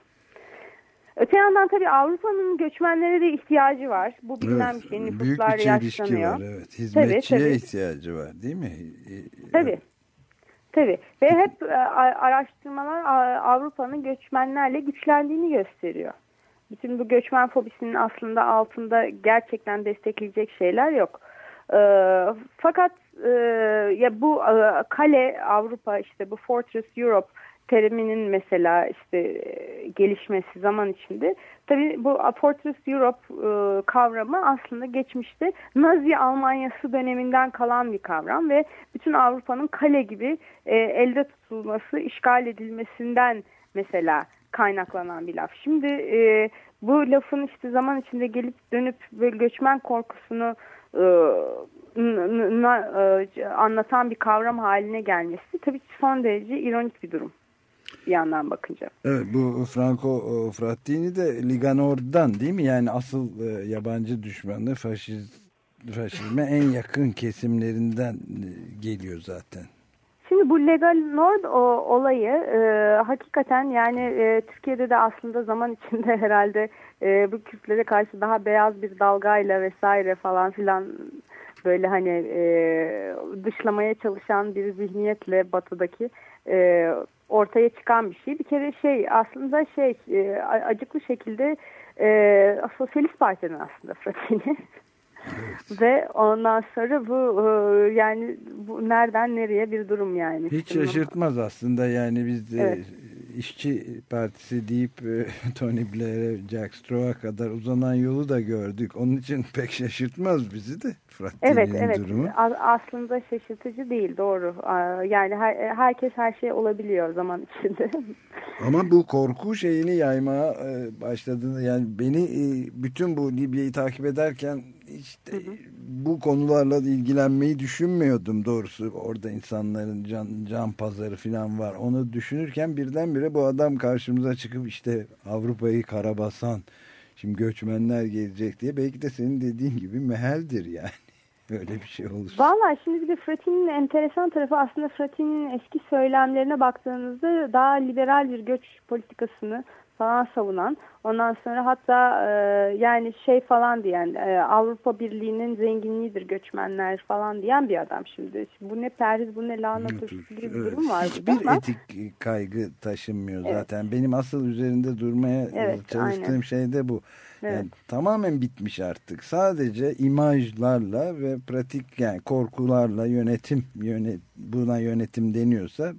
Öte yandan tabii Avrupa'nın göçmenlere de ihtiyacı var. Bu bilinen evet, bir şey. Nüfuslar büyük bir yaşlanıyor. Var, evet. Hizmetçiye tabii, tabii. ihtiyacı var değil mi? Tabii. Tabii ve hep e, araştırmalar Avrupa'nın göçmenlerle güçlendiğini gösteriyor bütün bu göçmen fobisinin aslında altında gerçekten destekleyecek şeyler yok. E, fakat e, ya bu e, kale Avrupa işte bu Fortress Europe teriminin mesela işte e, gelişmesi zaman içinde tabii bu Fortress Europe e, kavramı aslında geçmişte Nazi Almanyası döneminden kalan bir kavram ve bütün Avrupa'nın kale gibi e, elde tutulması, işgal edilmesinden mesela kaynaklanan bir laf. Şimdi bu lafın işte zaman içinde gelip dönüp böyle göçmen korkusunu anlatan bir kavram haline gelmesi tabii son derece ironik bir durum bir yandan bakınca. Evet bu Franco Frattini de Liga Nord'dan değil mi? Yani asıl e, yabancı düşmanı faşiz, faşizme en yakın kesimlerinden e, geliyor zaten. Şimdi bu legal nord o, olayı e, hakikaten yani e, Türkiye'de de aslında zaman içinde herhalde e, bu Kürtlere karşı daha beyaz bir dalgayla vesaire falan filan böyle hani e, dışlamaya çalışan bir zihniyetle batıdaki e, ortaya çıkan bir şey. Bir kere şey aslında şey e, acıklı şekilde e, Sosyalist Parti'nin aslında Fratini. Evet. Ve ondan sonra bu e, yani bu nereden nereye bir durum yani. Hiç şaşırtmaz aslında yani biz de evet. işçi partisi deyip e, Tony Blair'e Jack Straw'a kadar uzanan yolu da gördük. Onun için pek şaşırtmaz bizi de Frattini'nin evet, evet. durumu. Aslında şaşırtıcı değil doğru. Yani her, herkes her şey olabiliyor zaman içinde. Ama bu korku şeyini yaymaya e, başladığını yani beni bütün bu Libya'yı takip ederken işte hı hı. bu konularla ilgilenmeyi düşünmüyordum doğrusu. Orada insanların can, can pazarı falan var. Onu düşünürken birdenbire bu adam karşımıza çıkıp işte Avrupa'yı karabasan şimdi göçmenler gelecek diye belki de senin dediğin gibi meheldir yani. Öyle bir şey olur. Valla şimdi bir de Fratini'nin enteresan tarafı aslında Fratini'nin eski söylemlerine baktığınızda daha liberal bir göç politikasını falan savunan ondan sonra hatta e, yani şey falan diyen e, Avrupa Birliği'nin zenginliğidir göçmenler falan diyen bir adam şimdi. Bu ne perhiz bu ne lahana turşusu gibi bir evet. durum var. Hiçbir ama. etik kaygı taşınmıyor evet. zaten. Benim asıl üzerinde durmaya evet, çalıştığım aynen. şey de bu. Evet. Yani tamamen bitmiş artık. Sadece imajlarla ve pratik yani korkularla yönetim yönet, buna yönetim deniyorsa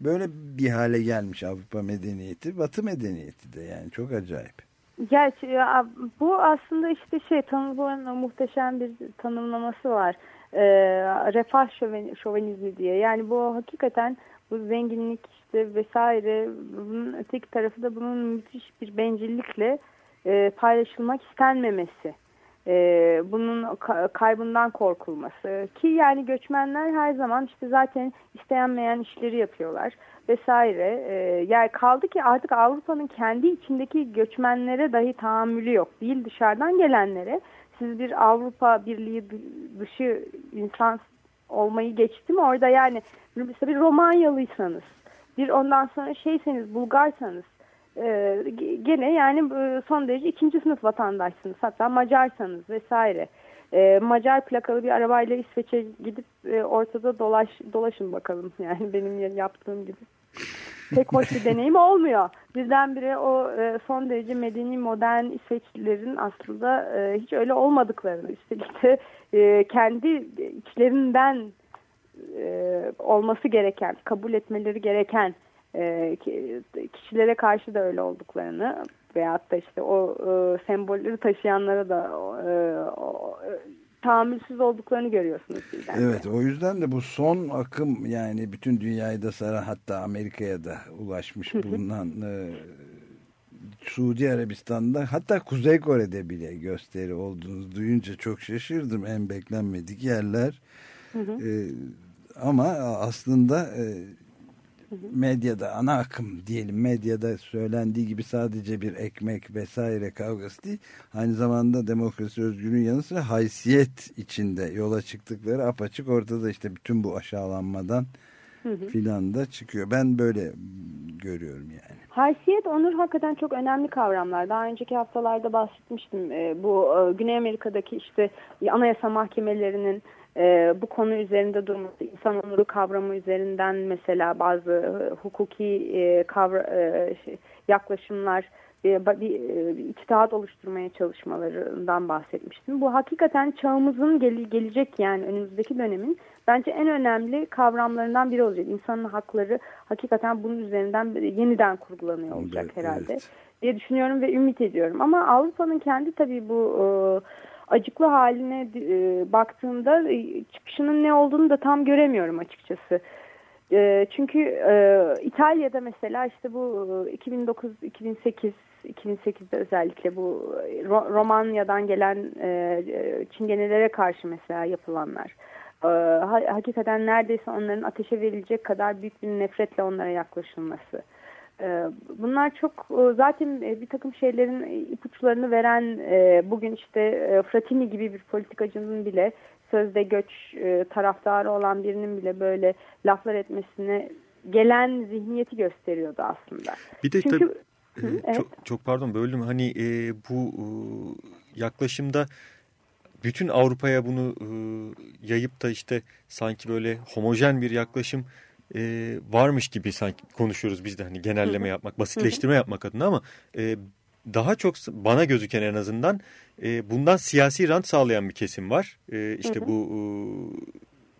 böyle bir hale gelmiş Avrupa medeniyeti, Batı medeniyeti de yani çok acayip. Gerçi ya, bu aslında işte şey tanımlamanın muhteşem bir tanımlaması var. Ee, refah şoven, şovenizmi diye. Yani bu hakikaten bu zenginlik işte vesaire bunun öteki tarafı da bunun müthiş bir bencillikle e, paylaşılmak istenmemesi e, bunun kaybından korkulması ki yani göçmenler her zaman işte zaten istenmeyen işleri yapıyorlar vesaire. E, yani kaldı ki artık Avrupa'nın kendi içindeki göçmenlere dahi tahammülü yok. Değil dışarıdan gelenlere. Siz bir Avrupa Birliği dışı insan olmayı geçti mi orada yani mesela bir Romanyalıysanız bir ondan sonra şeyseniz Bulgarsanız e, gene yani e, son derece ikinci sınıf vatandaşsınız. Hatta Macarsanız vesaire. E, Macar plakalı bir arabayla İsveç'e gidip ortada dolaş dolaşın bakalım. Yani benim yaptığım gibi. Pek hoş bir deneyim olmuyor. Birdenbire o son derece medeni modern İsveçlilerin aslında hiç öyle olmadıklarını üstelik de kendi içlerinden olması gereken, kabul etmeleri gereken e, kişilere karşı da öyle olduklarını veyahut da işte o e, sembolleri taşıyanlara da e, o, e, tahammülsüz olduklarını görüyorsunuz sizden. Evet o yüzden de bu son akım yani bütün dünyayı da saran hatta Amerika'ya da ulaşmış bulunan e, Suudi Arabistan'da hatta Kuzey Kore'de bile gösteri olduğunu duyunca çok şaşırdım en beklenmedik yerler. Hı hı. E, ama aslında e, medyada ana akım diyelim medyada söylendiği gibi sadece bir ekmek vesaire kavgası değil aynı zamanda demokrasi özgürlüğün yanı sıra haysiyet içinde yola çıktıkları apaçık ortada işte bütün bu aşağılanmadan filan da çıkıyor. Ben böyle görüyorum yani. Haysiyet, onur hakikaten çok önemli kavramlar. Daha önceki haftalarda bahsetmiştim. E, bu e, Güney Amerika'daki işte anayasa mahkemelerinin e, bu konu üzerinde durması, insan onuru kavramı üzerinden mesela bazı e, hukuki e, kavra, e, şey, yaklaşımlar e, bir, içtihat oluşturmaya çalışmalarından bahsetmiştim. Bu hakikaten çağımızın gel gelecek yani önümüzdeki dönemin bence en önemli kavramlarından biri olacak. İnsanın hakları hakikaten bunun üzerinden yeniden kurgulanıyor olacak evet, herhalde evet. diye düşünüyorum ve ümit ediyorum. Ama Avrupa'nın kendi tabii bu e, acıklı haline e, baktığımda e, çıkışının ne olduğunu da tam göremiyorum açıkçası. E, çünkü e, İtalya'da mesela işte bu 2009-2008 2008'de özellikle bu Romanya'dan gelen e, çingenelere karşı mesela yapılanlar. E, hakikaten neredeyse onların ateşe verilecek kadar büyük bir nefretle onlara yaklaşılması. E, bunlar çok e, zaten e, bir takım şeylerin ipuçlarını veren bugün işte Fratini gibi bir politikacının bile sözde göç taraftarı olan birinin bile böyle laflar etmesine gelen zihniyeti gösteriyordu aslında. Bir de Çünkü, tabii, Hı, evet. çok, çok pardon böldüm hani e, bu e, yaklaşımda bütün Avrupa'ya bunu e, yayıp da işte sanki böyle homojen bir yaklaşım e, varmış gibi sanki konuşuyoruz biz de hani genelleme yapmak, basitleştirme yapmak adına ama e, daha çok bana gözüken en azından e, bundan siyasi rant sağlayan bir kesim var. E, işte bu e,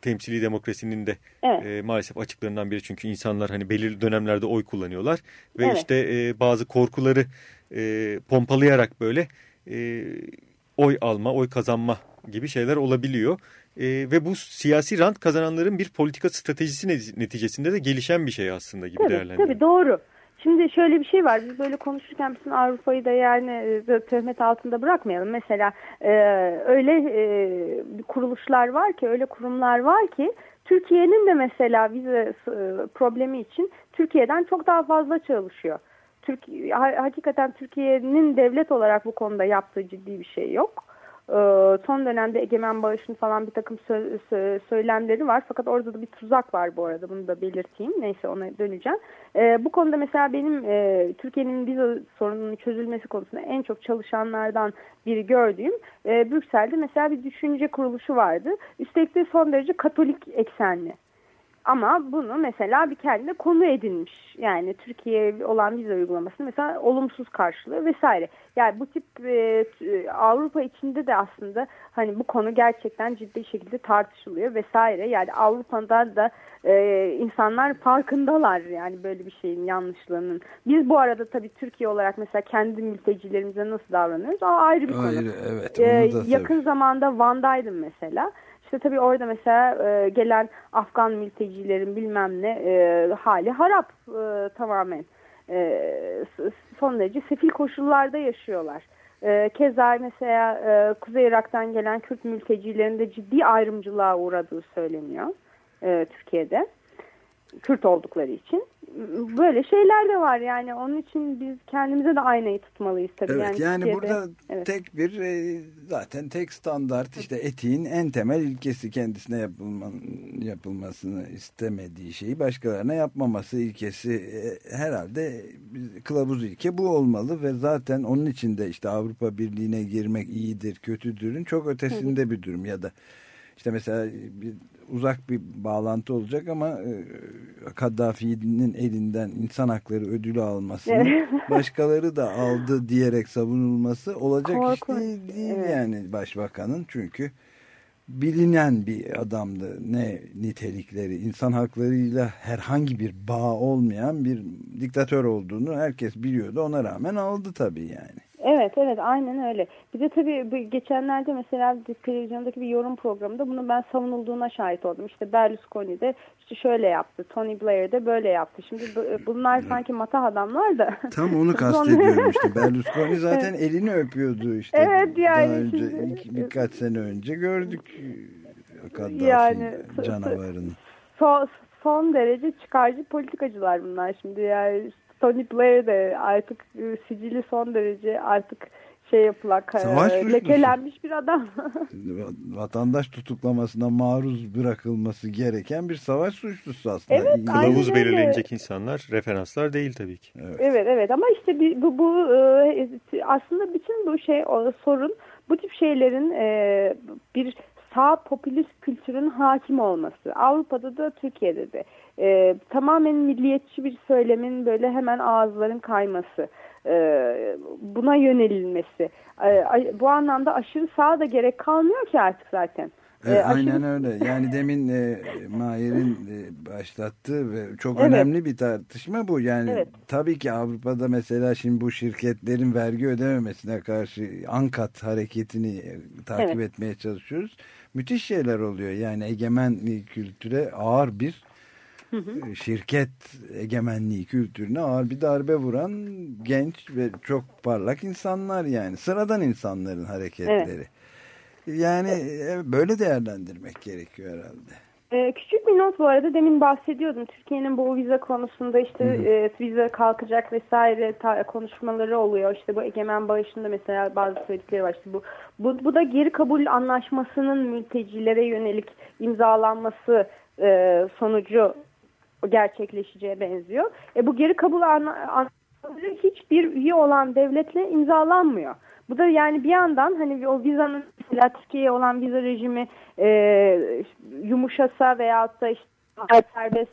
temsili demokrasinin de evet. e, maalesef açıklarından biri çünkü insanlar hani belirli dönemlerde oy kullanıyorlar ve evet. işte e, bazı korkuları e, pompalayarak böyle e, oy alma, oy kazanma gibi şeyler olabiliyor. E, ve bu siyasi rant kazananların bir politika stratejisi neticesinde de gelişen bir şey aslında gibi değerlendiriyor. Tabii doğru. Şimdi şöyle bir şey var. Biz böyle konuşurken bütün Avrupa'yı da yani e, töhmet altında bırakmayalım. Mesela e, öyle e, kuruluşlar var ki, öyle kurumlar var ki Türkiye'nin de mesela vize e, problemi için Türkiye'den çok daha fazla çalışıyor. Türkiye, hakikaten Türkiye'nin devlet olarak bu konuda yaptığı ciddi bir şey yok. Ee, son dönemde egemen bağışın falan bir takım sö sö söylemleri var. Fakat orada da bir tuzak var bu arada bunu da belirteyim. Neyse ona döneceğim. Ee, bu konuda mesela benim e, Türkiye'nin vize sorununun çözülmesi konusunda en çok çalışanlardan biri gördüğüm e, Brüksel'de mesela bir düşünce kuruluşu vardı. Üstelik de son derece katolik eksenli. Ama bunu mesela bir kendine konu edinmiş. Yani Türkiye olan vize uygulamasını mesela olumsuz karşılıyor vesaire. Yani bu tip e, Avrupa içinde de aslında hani bu konu gerçekten ciddi şekilde tartışılıyor vesaire. Yani Avrupa'da da e, insanlar farkındalar yani böyle bir şeyin yanlışlığının. Biz bu arada tabii Türkiye olarak mesela kendi mültecilerimize nasıl davranıyoruz? O ayrı bir konu. Ayrı, evet, ee, yakın tabii. zamanda Van'daydım mesela. İşte tabii orada mesela e, gelen Afgan mültecilerin bilmem ne e, hali harap e, tamamen. E, son derece sefil koşullarda yaşıyorlar. E, keza mesela e, Kuzey Irak'tan gelen Kürt mültecilerin de ciddi ayrımcılığa uğradığı söyleniyor e, Türkiye'de. Kürt oldukları için böyle şeyler de var yani onun için biz kendimize de aynayı tutmalıyız tabii. Evet yani, yani burada evet. tek bir e, zaten tek standart işte etiğin en temel ilkesi kendisine yapılman, yapılmasını istemediği şeyi başkalarına yapmaması ilkesi e, herhalde kılavuz ilke bu olmalı ve zaten onun için de işte Avrupa Birliği'ne girmek iyidir kötüdürün çok ötesinde bir durum ya da işte mesela bir uzak bir bağlantı olacak ama e, Kaddafi'nin elinden insan hakları ödülü almasını başkaları da aldı diyerek savunulması olacak Korkunç. iş değil, değil evet. yani başbakanın çünkü bilinen bir adamdı ne nitelikleri insan haklarıyla herhangi bir bağ olmayan bir diktatör olduğunu herkes biliyordu ona rağmen aldı tabii yani. Evet evet aynen öyle. Bir de tabii geçenlerde mesela televizyondaki bir yorum programında bunu ben savunulduğuna şahit oldum. İşte Berlusconi de işte şöyle yaptı, Tony Blair de böyle yaptı. Şimdi bunlar sanki matah adamlar da. Tam onu kastediyorum işte. Berlusconi zaten evet. elini öpüyordu işte. Evet yani. Daha önce ilk, birkaç sene önce gördük yani, canavarını. Son, son derece çıkarcı politikacılar bunlar şimdi yani Tony Blair de artık e, sicili son derece artık şey yapılan e, lekelenmiş bir adam. Vatandaş tutuklamasına maruz bırakılması gereken bir savaş suçlusu aslında. Evet, Kılavuz belirlenecek insanlar referanslar değil tabii ki. Evet evet, evet. ama işte bu, bu e, aslında bütün bu şey o, sorun bu tip şeylerin bir sağ popülist kültürün hakim olması. Avrupa'da da Türkiye'de de e, tamamen milliyetçi bir söylemin böyle hemen ağızların kayması. E, buna yönelilmesi. E, bu anlamda aşırı sağ da gerek kalmıyor ki artık zaten. E, aynen öyle. Yani demin e, Mahir'in e, başlattığı ve çok evet. önemli bir tartışma bu. Yani evet. tabii ki Avrupa'da mesela şimdi bu şirketlerin vergi ödememesine karşı Ankat hareketini e, takip evet. etmeye çalışıyoruz. Müthiş şeyler oluyor. Yani egemen kültüre ağır bir hı hı. E, şirket egemenliği kültürüne ağır bir darbe vuran genç ve çok parlak insanlar yani sıradan insanların hareketleri. Evet. Yani e, böyle değerlendirmek gerekiyor herhalde. Ee, küçük bir not bu arada demin bahsediyordum. Türkiye'nin bu vize konusunda işte e, vize kalkacak vesaire ta, konuşmaları oluyor. İşte bu egemen bağışında mesela bazı söyledikleri var. İşte bu, bu, bu da geri kabul anlaşmasının mültecilere yönelik imzalanması e, sonucu gerçekleşeceğe benziyor. E, bu geri kabul anlaşması hiçbir üye olan devletle imzalanmıyor. Bu da yani bir yandan hani o vizanın mesela Türkiye'ye olan vize rejimi e, yumuşasa veyahut da işte serbest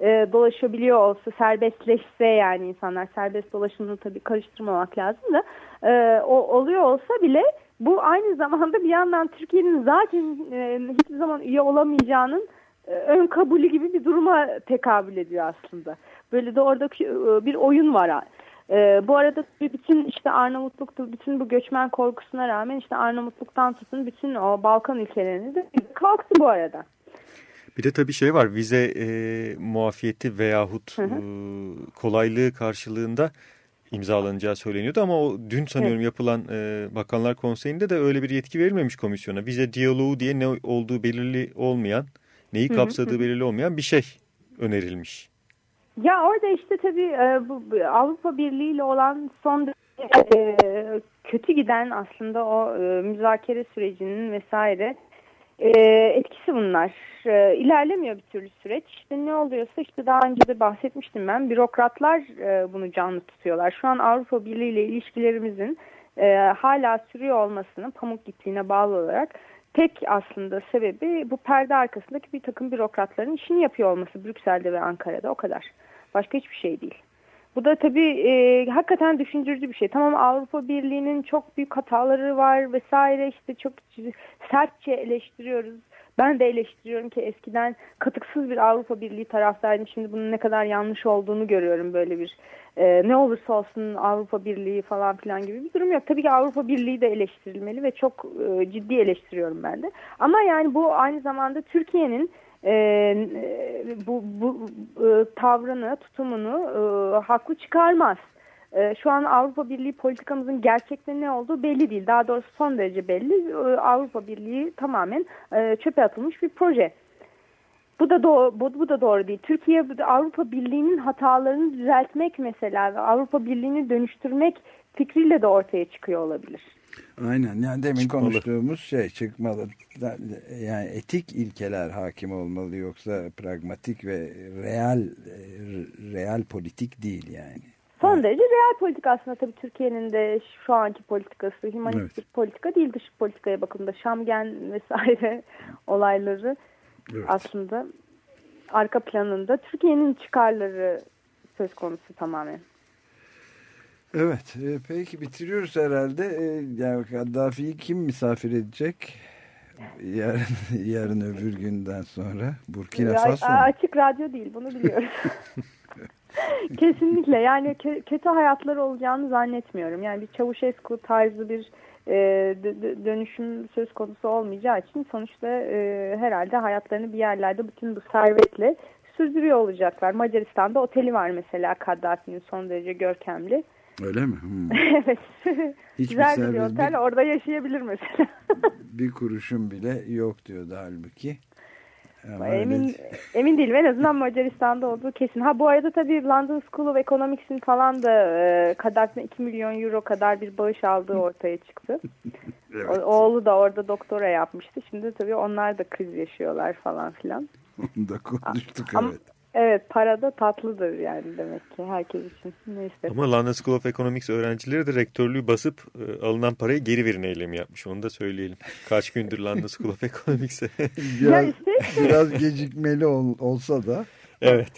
e, dolaşabiliyor olsa serbestleşse yani insanlar serbest dolaşımını tabii karıştırmamak lazım da e, o oluyor olsa bile bu aynı zamanda bir yandan Türkiye'nin zaten e, hiçbir zaman üye olamayacağının e, ön kabulü gibi bir duruma tekabül ediyor aslında. Böyle de orada e, bir oyun var e, bu arada bütün işte Arnavutluk'ta bütün bu göçmen korkusuna rağmen işte Arnavutluk'tan tutun bütün o Balkan ülkelerinde de kalktı bu arada. Bir de tabii şey var vize e, muafiyeti veyahut hı hı. E, kolaylığı karşılığında imzalanacağı söyleniyordu ama o dün sanıyorum evet. yapılan e, Bakanlar Konseyi'nde de öyle bir yetki verilmemiş komisyona. Vize diyaloğu diye ne olduğu belirli olmayan, neyi kapsadığı hı hı. belirli olmayan bir şey önerilmiş. Ya orada işte tabii e, bu Avrupa Birliği ile olan son e, kötü giden aslında o e, müzakere sürecinin vesaire etkisi bunlar. İlerlemiyor bir türlü süreç. İşte ne oluyorsa işte daha önce de bahsetmiştim ben. Bürokratlar bunu canlı tutuyorlar. Şu an Avrupa Birliği ile ilişkilerimizin hala sürüyor olmasının pamuk gittiğine bağlı olarak tek aslında sebebi bu perde arkasındaki bir takım bürokratların işini yapıyor olması Brüksel'de ve Ankara'da o kadar. Başka hiçbir şey değil. Bu da tabii e, hakikaten düşündürücü bir şey. Tamam Avrupa Birliği'nin çok büyük hataları var vesaire işte çok sertçe eleştiriyoruz. Ben de eleştiriyorum ki eskiden katıksız bir Avrupa Birliği taraftaydım. Şimdi bunun ne kadar yanlış olduğunu görüyorum böyle bir e, ne olursa olsun Avrupa Birliği falan filan gibi bir durum yok. Tabii ki Avrupa Birliği de eleştirilmeli ve çok e, ciddi eleştiriyorum ben de. Ama yani bu aynı zamanda Türkiye'nin e, bu, bu e, tavrını, tutumunu e, haklı çıkarmaz. E, şu an Avrupa Birliği politikamızın gerçekten ne olduğu belli değil. Daha doğrusu son derece belli. E, Avrupa Birliği tamamen e, çöpe atılmış bir proje. Bu da doğru, bu, bu da doğru değil. Türkiye Avrupa Birliği'nin hatalarını düzeltmek mesela Avrupa Birliği'ni dönüştürmek fikriyle de ortaya çıkıyor olabilir. Aynen yani demin çıkmalı. konuştuğumuz şey çıkmalı. Yani etik ilkeler hakim olmalı yoksa pragmatik ve real real politik değil yani. Son derece real politik aslında tabii Türkiye'nin de şu anki politikası humanist evet. politika değil dış politikaya bakımda Şamgen vesaire olayları evet. aslında arka planında Türkiye'nin çıkarları söz konusu tamamen. Evet, e, peki bitiriyoruz herhalde. E, yani Kaddafi'yi kim misafir edecek? Yarın, yarın öbür günden sonra Burkina Faso. Açık radyo değil, bunu biliyoruz. Kesinlikle yani kötü hayatları olacağını zannetmiyorum. Yani bir Çavuşescu tarzı bir e, dönüşüm söz konusu olmayacağı için sonuçta e, herhalde hayatlarını bir yerlerde bütün bu servetle sürdürüyor olacaklar. Macaristan'da oteli var mesela Kaddafi'nin son derece görkemli. Öyle mi? Hmm. evet. Hiçbir Güzel bir otel bir, orada yaşayabilir mesela. bir kuruşun bile yok diyordu halbuki. Ama emin, öyle... emin değilim. En azından Macaristan'da olduğu kesin. Ha bu arada tabii London School of Economics'in falan da e, Kaddafi'ne 2 milyon euro kadar bir bağış aldığı ortaya çıktı. evet. o, oğlu da orada doktora yapmıştı. Şimdi tabii onlar da kriz yaşıyorlar falan filan. Onu da konuştuk ama, evet. Evet para da tatlıdır yani demek ki herkes için. Neyse. Ama London School of Economics öğrencileri de rektörlüğü basıp e, alınan parayı geri verin eylemi yapmış. Onu da söyleyelim. Kaç gündür London School of Economics'e. biraz, işte- biraz gecikmeli ol- olsa da evet.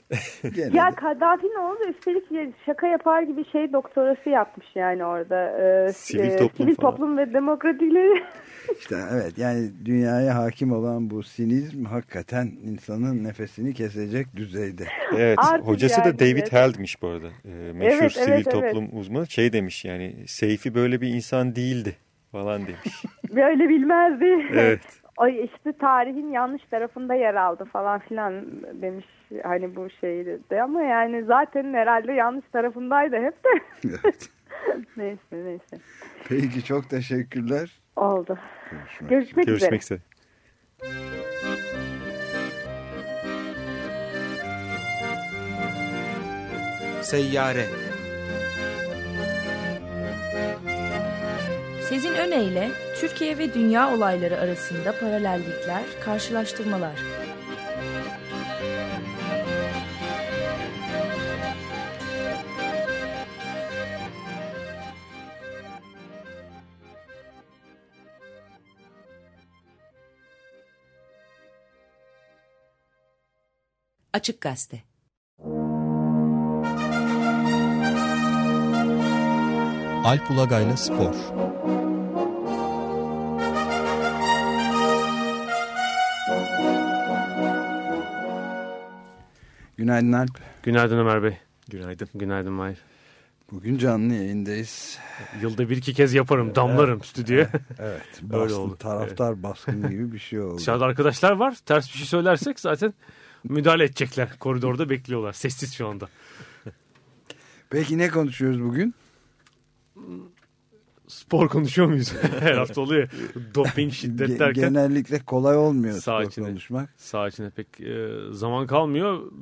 Ya de- Kaddafi'nin oğlu üstelik ya- şaka yapar gibi şey doktorası yapmış yani orada. Ee, Sivil toplum sivil falan. toplum ve demokratikleri. işte evet yani dünyaya hakim olan bu sinizm hakikaten insanın nefesini kesecek düzeyde. Evet. Artık Hocası da yani, David evet. Held'miş bu arada. E, meşhur Evet, sivil evet, evet. toplum uzmanı. Şey demiş yani Seyfi böyle bir insan değildi falan demiş. Böyle bilmezdi. Evet. Ay işte tarihin yanlış tarafında yer aldı falan filan demiş hani bu şeyde ama yani zaten herhalde yanlış tarafındaydı hep de. Evet. neyse neyse. Peki çok teşekkürler. Oldu. Görüşmek Görüşmek, üzere. Görüşmek üzere. Seyyare Sezin Öne Türkiye ve dünya olayları arasında paralellikler, karşılaştırmalar. Açık Gazete Alp Ulagay'la Spor Günaydın Alp. Günaydın Ömer Bey. Günaydın. Günaydın Mahir. Bugün canlı yayındayız. Yılda bir iki kez yaparım. Damlarım stüdyoya. Evet. Öyle Bastın, oldu. Taraftar baskını gibi bir şey oldu. Dışarıda arkadaşlar var. Ters bir şey söylersek zaten müdahale edecekler. Koridorda bekliyorlar. Sessiz şu anda. Peki ne konuşuyoruz bugün? Spor konuşuyor muyuz? Her hafta oluyor. Doping, şiddet derken Genellikle kolay olmuyor Sağ spor içine. konuşmak. saha içine pek e, zaman kalmıyor.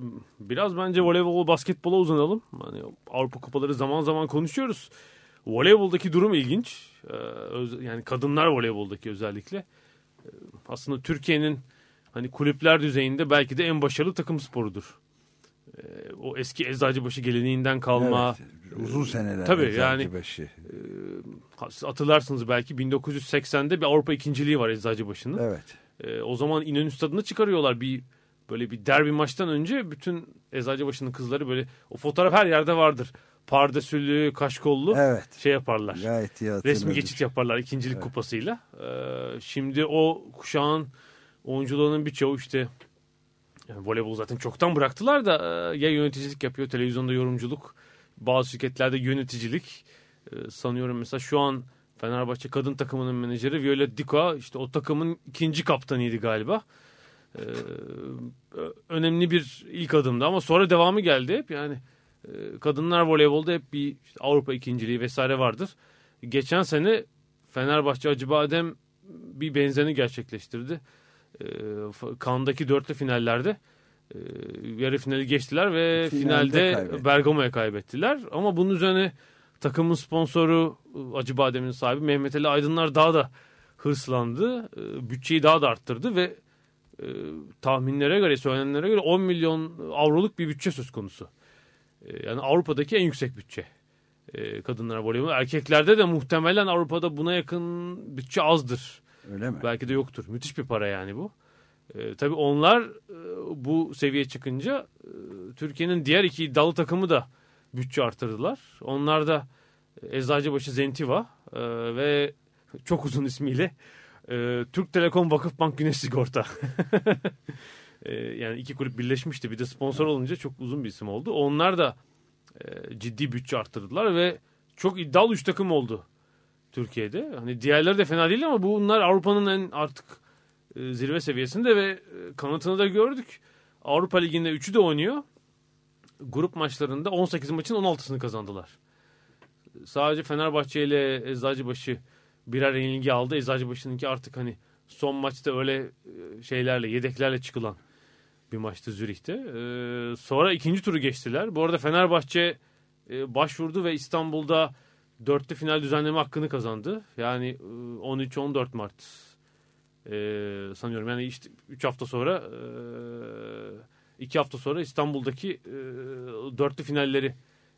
Biraz bence voleybol, basketbola uzanalım. Hani Avrupa kupaları zaman zaman konuşuyoruz. Voleyboldaki durum ilginç. Ee, yani kadınlar voleyboldaki özellikle. Ee, aslında Türkiye'nin hani kulüpler düzeyinde belki de en başarılı takım sporudur. Ee, o eski Eczacıbaşı geleneğinden kalma. Evet, uzun seneler. Tabii, Eczacıbaşı. yani- Siz Hatırlarsınız belki 1980'de bir Avrupa ikinciliği var Eczacıbaşı'nın. Evet. Ee, o zaman İnönü Stadı'na çıkarıyorlar bir böyle bir derbi maçtan önce bütün Eczacıbaşı'nın kızları böyle o fotoğraf her yerde vardır. Pardesüllü, kaşkollu Evet. şey yaparlar. Gayet iyi. Resmi geçit yaparlar ikincilik kupasıyla. Ee, şimdi o kuşağın oyuncularının birçoğu işte yani voleybol zaten çoktan bıraktılar da e, ya yöneticilik yapıyor, televizyonda yorumculuk, bazı şirketlerde yöneticilik. Ee, sanıyorum mesela şu an Fenerbahçe kadın takımının menajeri Violet Dika işte o takımın ikinci kaptanıydı galiba. Ee, önemli bir ilk adımdı ama sonra devamı geldi hep yani e, kadınlar voleybolda hep bir işte Avrupa ikinciliği vesaire vardır. Geçen sene Fenerbahçe Acıbadem bir benzerini gerçekleştirdi. Ee, Cannes'daki dörtlü finallerde e, yarı finali geçtiler ve Finalde finalde. Bergamo'ya kaybettiler. Ama bunun üzerine takımın sponsoru e, Acıbadem'in sahibi Mehmet Ali Aydınlar daha da hırslandı. E, Bütçeyi daha da arttırdı ve e, tahminlere göre, söylenenlere göre 10 milyon avroluk bir bütçe söz konusu. E, yani Avrupa'daki en yüksek bütçe. E, kadınlar voleybol. Erkeklerde de muhtemelen Avrupa'da buna yakın bütçe azdır. Öyle mi? Belki de yoktur. Müthiş bir para yani bu. E, tabii onlar e, bu seviye çıkınca e, Türkiye'nin diğer iki iddialı takımı da bütçe artırdılar. Onlar da e, Eczacıbaşı Zentiva e, ve çok uzun ismiyle e, Türk Telekom Vakıfbank Güneş Sigorta. E, yani iki kulüp birleşmişti. Bir de sponsor olunca çok uzun bir isim oldu. Onlar da e, ciddi bütçe arttırdılar ve çok iddialı üç takım oldu Türkiye'de. Hani diğerleri de fena değil ama bunlar Avrupa'nın en artık e, zirve seviyesinde ve e, kanıtını da gördük. Avrupa Ligi'nde 3'ü de oynuyor. Grup maçlarında 18 maçın 16'sını kazandılar. Sadece Fenerbahçe ile Eczacıbaşı birer yenilgi aldı. Eczacıbaşı'nınki artık hani son maçta öyle e, şeylerle, yedeklerle çıkılan bir maçtı Zürih'te. Sonra ikinci turu geçtiler. Bu arada Fenerbahçe başvurdu ve İstanbul'da dörtlü final düzenleme hakkını kazandı. Yani e, 13-14 Mart e, sanıyorum. Yani işte 3 hafta sonra e, iki hafta sonra İstanbul'daki e, dörtlü finalleri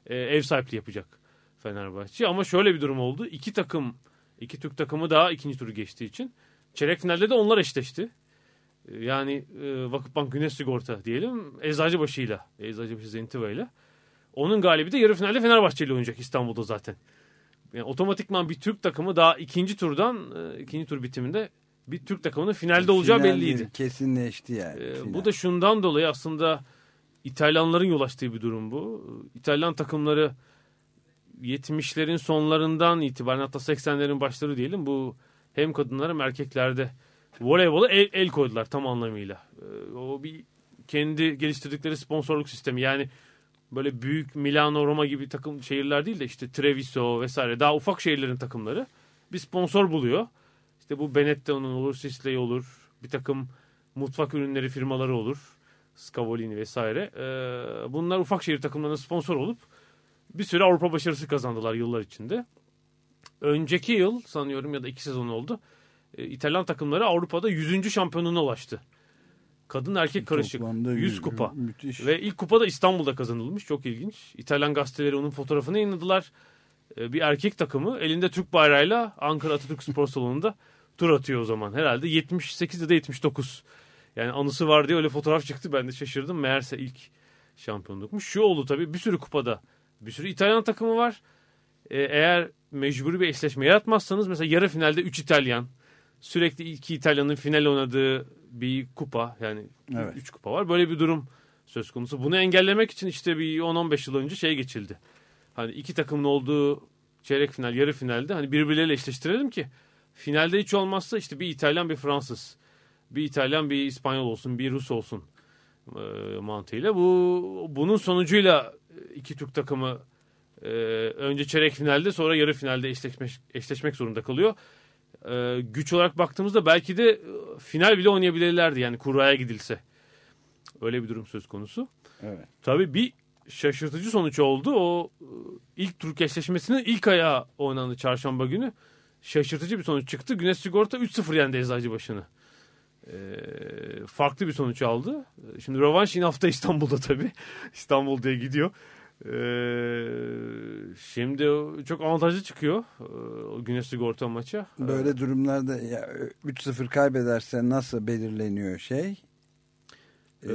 e, ev sahipliği yapacak Fenerbahçe. Ama şöyle bir durum oldu. İki takım, iki Türk takımı daha ikinci turu geçtiği için çeyrek finalde de onlar eşleşti. Yani e, Vakıfbank Güneş Sigorta diyelim Eczacıbaşı'yla, Eczacıbaşı Zentiva ile. Onun galibi de yarı finalde Fenerbahçe ile oynayacak İstanbul'da zaten. Yani otomatikman bir Türk takımı daha ikinci turdan, e, ikinci tur bitiminde bir Türk takımının finalde olacağı Final belliydi. Kesinleşti yani. Ee, bu da şundan dolayı aslında İtalyanların yol açtığı bir durum bu. İtalyan takımları 70'lerin sonlarından itibaren hatta 80'lerin başları diyelim bu hem kadınlar hem erkeklerde voleybola el, el koydular tam anlamıyla. Ee, o bir kendi geliştirdikleri sponsorluk sistemi yani böyle büyük Milano, Roma gibi takım şehirler değil de işte Treviso vesaire daha ufak şehirlerin takımları bir sponsor buluyor. İşte bu Benetta'nın olur, Sisley olur, bir takım mutfak ürünleri firmaları olur. Scavolini vesaire. Ee, bunlar ufak şehir takımlarına sponsor olup bir süre Avrupa başarısı kazandılar yıllar içinde. Önceki yıl sanıyorum ya da iki sezon oldu. E, İtalyan takımları Avrupa'da 100. şampiyonluğuna ulaştı. Kadın erkek karışık. Toplamda 100 yüz- kupa. müthiş. Ve ilk kupa da İstanbul'da kazanılmış. Çok ilginç. İtalyan gazeteleri onun fotoğrafını yayınladılar. E, bir erkek takımı elinde Türk bayrağıyla Ankara Atatürk Spor Salonu'nda tur atıyor o zaman. Herhalde 78 ya da 79. Yani anısı var diye öyle fotoğraf çıktı. Ben de şaşırdım. Meğerse ilk şampiyonlukmuş. Şu oldu tabii bir sürü kupada. Bir sürü İtalyan takımı var. Ee, eğer mecburi bir eşleşme yaratmazsanız mesela yarı finalde 3 İtalyan. Sürekli iki İtalyanın final oynadığı bir kupa. Yani 3 Evet. kupa var. Böyle bir durum söz konusu. Bunu engellemek için işte bir 10-15 yıl önce şey geçildi. Hani iki takımın olduğu çeyrek final, yarı finalde hani birbirleriyle eşleştirelim ki finalde hiç olmazsa işte bir İtalyan bir Fransız, bir İtalyan bir İspanyol olsun, bir Rus olsun e, mantığıyla. Bu bunun sonucuyla iki Türk takımı e, önce çeyrek finalde sonra yarı finalde eşleşmek, eşleşmek zorunda kalıyor. E, güç olarak baktığımızda belki de e, final bile oynayabilirlerdi yani kuraya gidilse. Öyle bir durum söz konusu. Evet. Tabii bir şaşırtıcı sonuç oldu. O e, ilk Türk eşleşmesinin ilk ayağı oynandı çarşamba günü. Şaşırtıcı bir sonuç çıktı. Güneş Sigorta 3-0 yendi Eczacıbaşı'nı. E, farklı bir sonuç aldı. E, Şimdi rövanş yine hafta İstanbul'da tabii. İstanbul diye gidiyor. E, şimdi çok avantajlı çıkıyor e, o Güneş Sigorta maça. Böyle durumlarda ya, 3-0 kaybederse nasıl belirleniyor şey? Ee,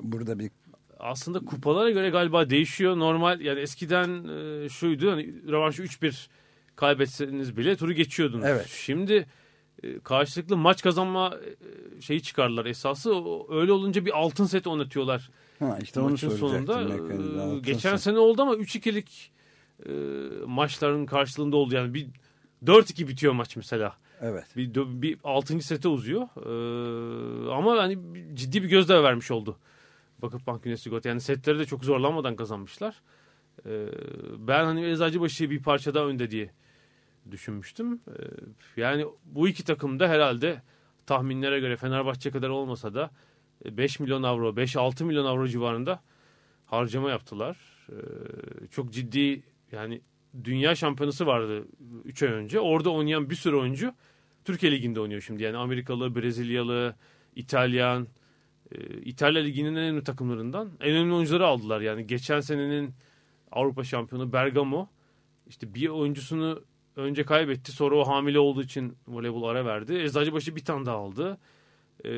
burada bir aslında kupalara göre galiba değişiyor. Normal yani eskiden e, şuydu hani rövanşı 3-1 kaybetseniz bile turu geçiyordunuz. Evet. Şimdi e, karşılıklı maç kazanma e, şeyi çıkardılar esası. Öyle olunca bir altın set oynatıyorlar. Ha, işte onu Maçın sonunda e, geçen sene oldu ama 3-2'lik e, maçların karşılığında oldu. Yani bir 4-2 bitiyor maç mesela. Evet. Bir, bir 6. sete uzuyor. Ee, ama hani ciddi bir gözdağı vermiş oldu. Vakıfbank Güneş Sigorta. Yani setleri de çok zorlanmadan kazanmışlar. Ee, ben hani Eczacıbaşı bir parça daha önde diye düşünmüştüm. Ee, yani bu iki takım da herhalde tahminlere göre Fenerbahçe kadar olmasa da 5 milyon avro, 5-6 milyon avro civarında harcama yaptılar. Ee, çok ciddi yani dünya şampiyonası vardı 3 ay önce. Orada oynayan bir sürü oyuncu Türkiye Ligi'nde oynuyor şimdi. Yani Amerikalı, Brezilyalı, İtalyan, e, İtalya Ligi'nin en önemli takımlarından en önemli oyuncuları aldılar. Yani geçen senenin Avrupa şampiyonu Bergamo işte bir oyuncusunu önce kaybetti. Sonra o hamile olduğu için voleybol ara verdi. Eczacıbaşı bir tane daha aldı. Ee,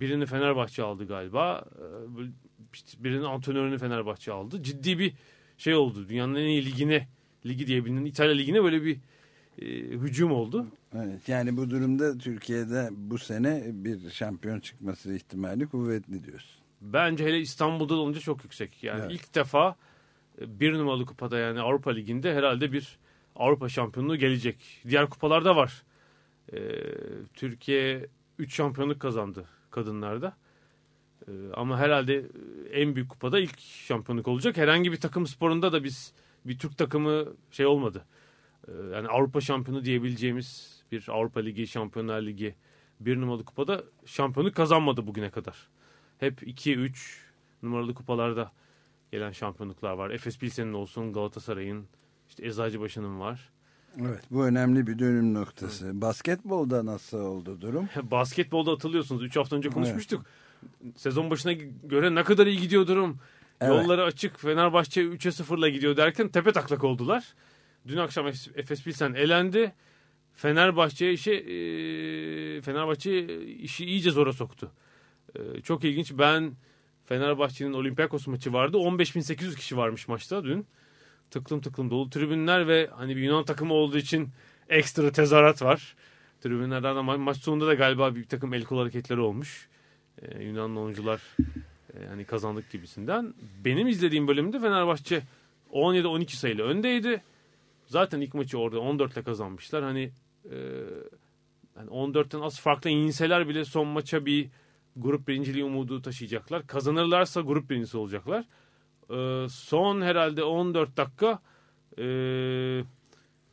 birini Fenerbahçe aldı galiba. Ee, birinin antrenörünü Fenerbahçe aldı. Ciddi bir şey oldu. Dünyanın en iyi ligine, ligi diye bilinen İtalya Ligi'ne böyle bir e, hücum oldu. Evet, yani bu durumda Türkiye'de bu sene bir şampiyon çıkması ihtimali kuvvetli diyorsun. Bence hele İstanbul'da olunca çok yüksek. Yani Evet. ilk defa e, bir numaralı kupada yani Avrupa Ligi'nde herhalde bir Avrupa şampiyonluğu gelecek. Diğer kupalarda var. Ee, Türkiye 3 şampiyonluk kazandı kadınlarda. Ee, ama herhalde e, en büyük kupada ilk şampiyonluk olacak. Herhangi bir takım sporunda da biz bir Türk takımı şey olmadı. Ee, yani Avrupa şampiyonu diyebileceğimiz bir Avrupa Ligi, Şampiyonlar Ligi bir numaralı kupada şampiyonluk kazanmadı bugüne kadar. Hep 2-3 numaralı kupalarda gelen şampiyonluklar var. Efes Pilsen'in olsun, Galatasaray'ın, işte Eczacıbaşı'nın var. Evet bu önemli bir dönüm noktası. Evet. Basketbolda nasıl oldu durum? Basketbolda hatırlıyorsunuz 3 hafta önce konuşmuştuk. Evet. Sezon başına göre ne kadar iyi gidiyor durum. Evet. Yolları açık Fenerbahçe 3'e 0'la gidiyor derken tepe taklak oldular. Dün akşam Efes Pilsen elendi. Fenerbahçe işi e, Fenerbahçe işi iyice zora soktu. E, çok ilginç. Ben Fenerbahçe'nin Olympiakos maçı vardı. 15.800 kişi varmış maçta dün. Tıklım tıklım dolu tribünler ve hani bir Yunan takımı olduğu için ekstra tezahürat var. Tribünlerden de ma maç sonunda da galiba bir takım el kol hareketleri olmuş. Ee, Yunanlı oyuncular e, hani kazandık gibisinden. Benim izlediğim bölümde Fenerbahçe 17-12 sayılı öndeydi. Zaten ilk maçı orada 14 ile kazanmışlar. Hani e, yani 14'ten az farklı inseler bile son maça bir grup birinciliği umudu taşıyacaklar. Kazanırlarsa grup birincisi olacaklar. Ee, son herhalde 14 dakika e,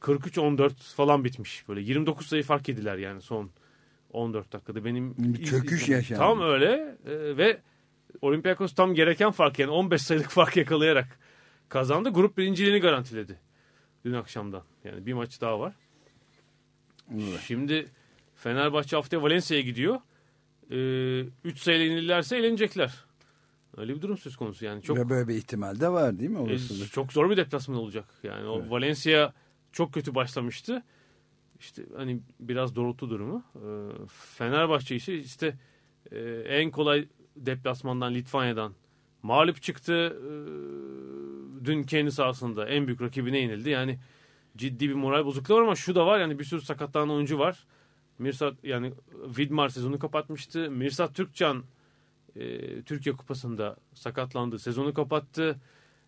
43-14 falan bitmiş. Böyle 29 sayı fark yediler yani son 14 dakikada. Benim bir çöküş yaşandı. Tam öyle e, ve Olympiakos tam gereken fark yani 15 sayılık fark yakalayarak kazandı. Grup birinciliğini garantiledi dün akşamdan. Yani bir maç daha var. Evet. Şimdi Fenerbahçe haftaya Valencia'ya gidiyor. 3 e, sayıyla yenilirlerse eğlenecekler. Öyle bir durum söz konusu yani. Çok, Ve böyle bir ihtimal de var değil mi? Olasılık? E, çok zor bir deplasman olacak. Yani o evet. Valencia çok kötü başlamıştı. İşte hani biraz doğrultu durumu. E, Fenerbahçe işi işte e, en kolay deplasmandan Litvanya'dan mağlup çıktı. E, dün kendi sahasında en büyük rakibine yenildi. Yani ciddi bir moral bozukluğu var ama şu da var yani bir sürü sakatlanan oyuncu var. Mirsat yani Vidmar sezonu kapatmıştı. Mirsat Türkcan e, Türkiye Kupası'nda sakatlandı. Sezonu kapattı.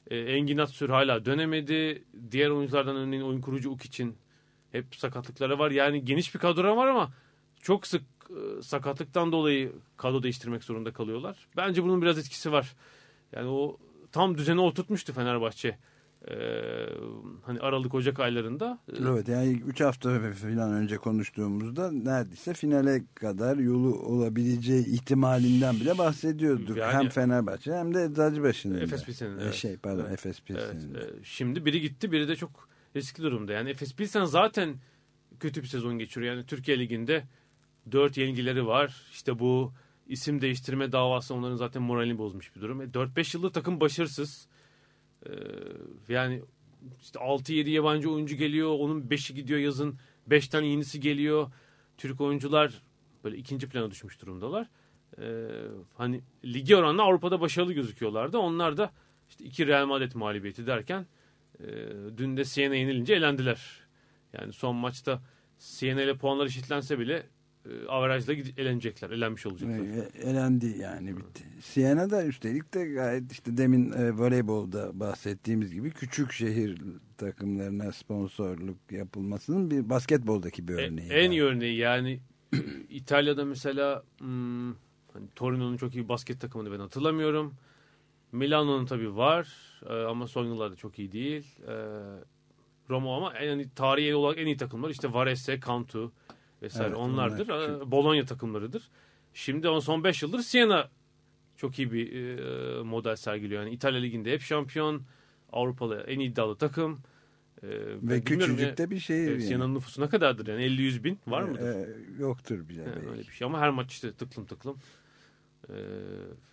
E, Engin Atsür hala dönemedi. Diğer oyunculardan örneğin oyun kurucu Uk için hep sakatlıkları var. Yani geniş bir kadro var ama çok sık e, sakatlıktan dolayı kadro değiştirmek zorunda kalıyorlar. Bence bunun biraz etkisi var. Yani o tam düzeni oturtmuştu Fenerbahçe ee, hani Aralık Ocak aylarında. Evet yani 3 hafta falan önce konuştuğumuzda neredeyse finale kadar yolu olabileceği ihtimalinden bile bahsediyorduk. Yani, hem Fenerbahçe hem de Eczacıbaşı'nın. Efes Pilsen'in. Evet. Şey pardon evet. Efes Pilsen'in. Evet. Şimdi biri gitti biri de çok riskli durumda. Yani Efes Pilsen zaten kötü bir sezon geçiriyor. Yani Türkiye Ligi'nde 4 yenilgileri var. İşte bu isim değiştirme davası onların zaten moralini bozmuş bir durum. 4-5 e, yıldır takım başarısız. Ee, yani işte 6-7 yabancı oyuncu geliyor. Onun 5'i gidiyor yazın. 5 tane yenisi geliyor. Türk oyuncular böyle ikinci plana düşmüş durumdalar. Ee, hani ligi oranla Avrupa'da başarılı gözüküyorlardı. Onlar da işte iki Real Madrid mağlubiyeti derken e, dün de Siena yenilince elendiler. Yani son maçta Siena ile puanlar eşitlense bile e, averajla elenecekler. Elenmiş olacaklar. E, elendi yani bitti. Siena da üstelik de gayet işte demin e, voleybolda bahsettiğimiz gibi küçük şehir takımlarına sponsorluk yapılmasının bir basketboldaki bir e, örneği. E, en iyi örneği yani İtalya'da mesela hmm, hani Torino'nun çok iyi basket takımını ben hatırlamıyorum. Milano'nun tabii var e, ama son yıllarda çok iyi değil. E, Roma ama yani tarihi olarak en iyi takımlar işte Varese, Cantu, vesaire evet, onlardır. Onlar Bologna takımlarıdır. Şimdi on son 5 yıldır Siena çok iyi bir e, model sergiliyor. Yani İtalya Ligi'nde hep şampiyon. Avrupalı en iddialı takım. E, Ve küçücük de bir şey. E, Siena'nın nüfusu ne kadardır yani 50-100 bin var mıdır? E, yoktur bile. Yani öyle bir şey ama her maç işte tıklım tıklım. E,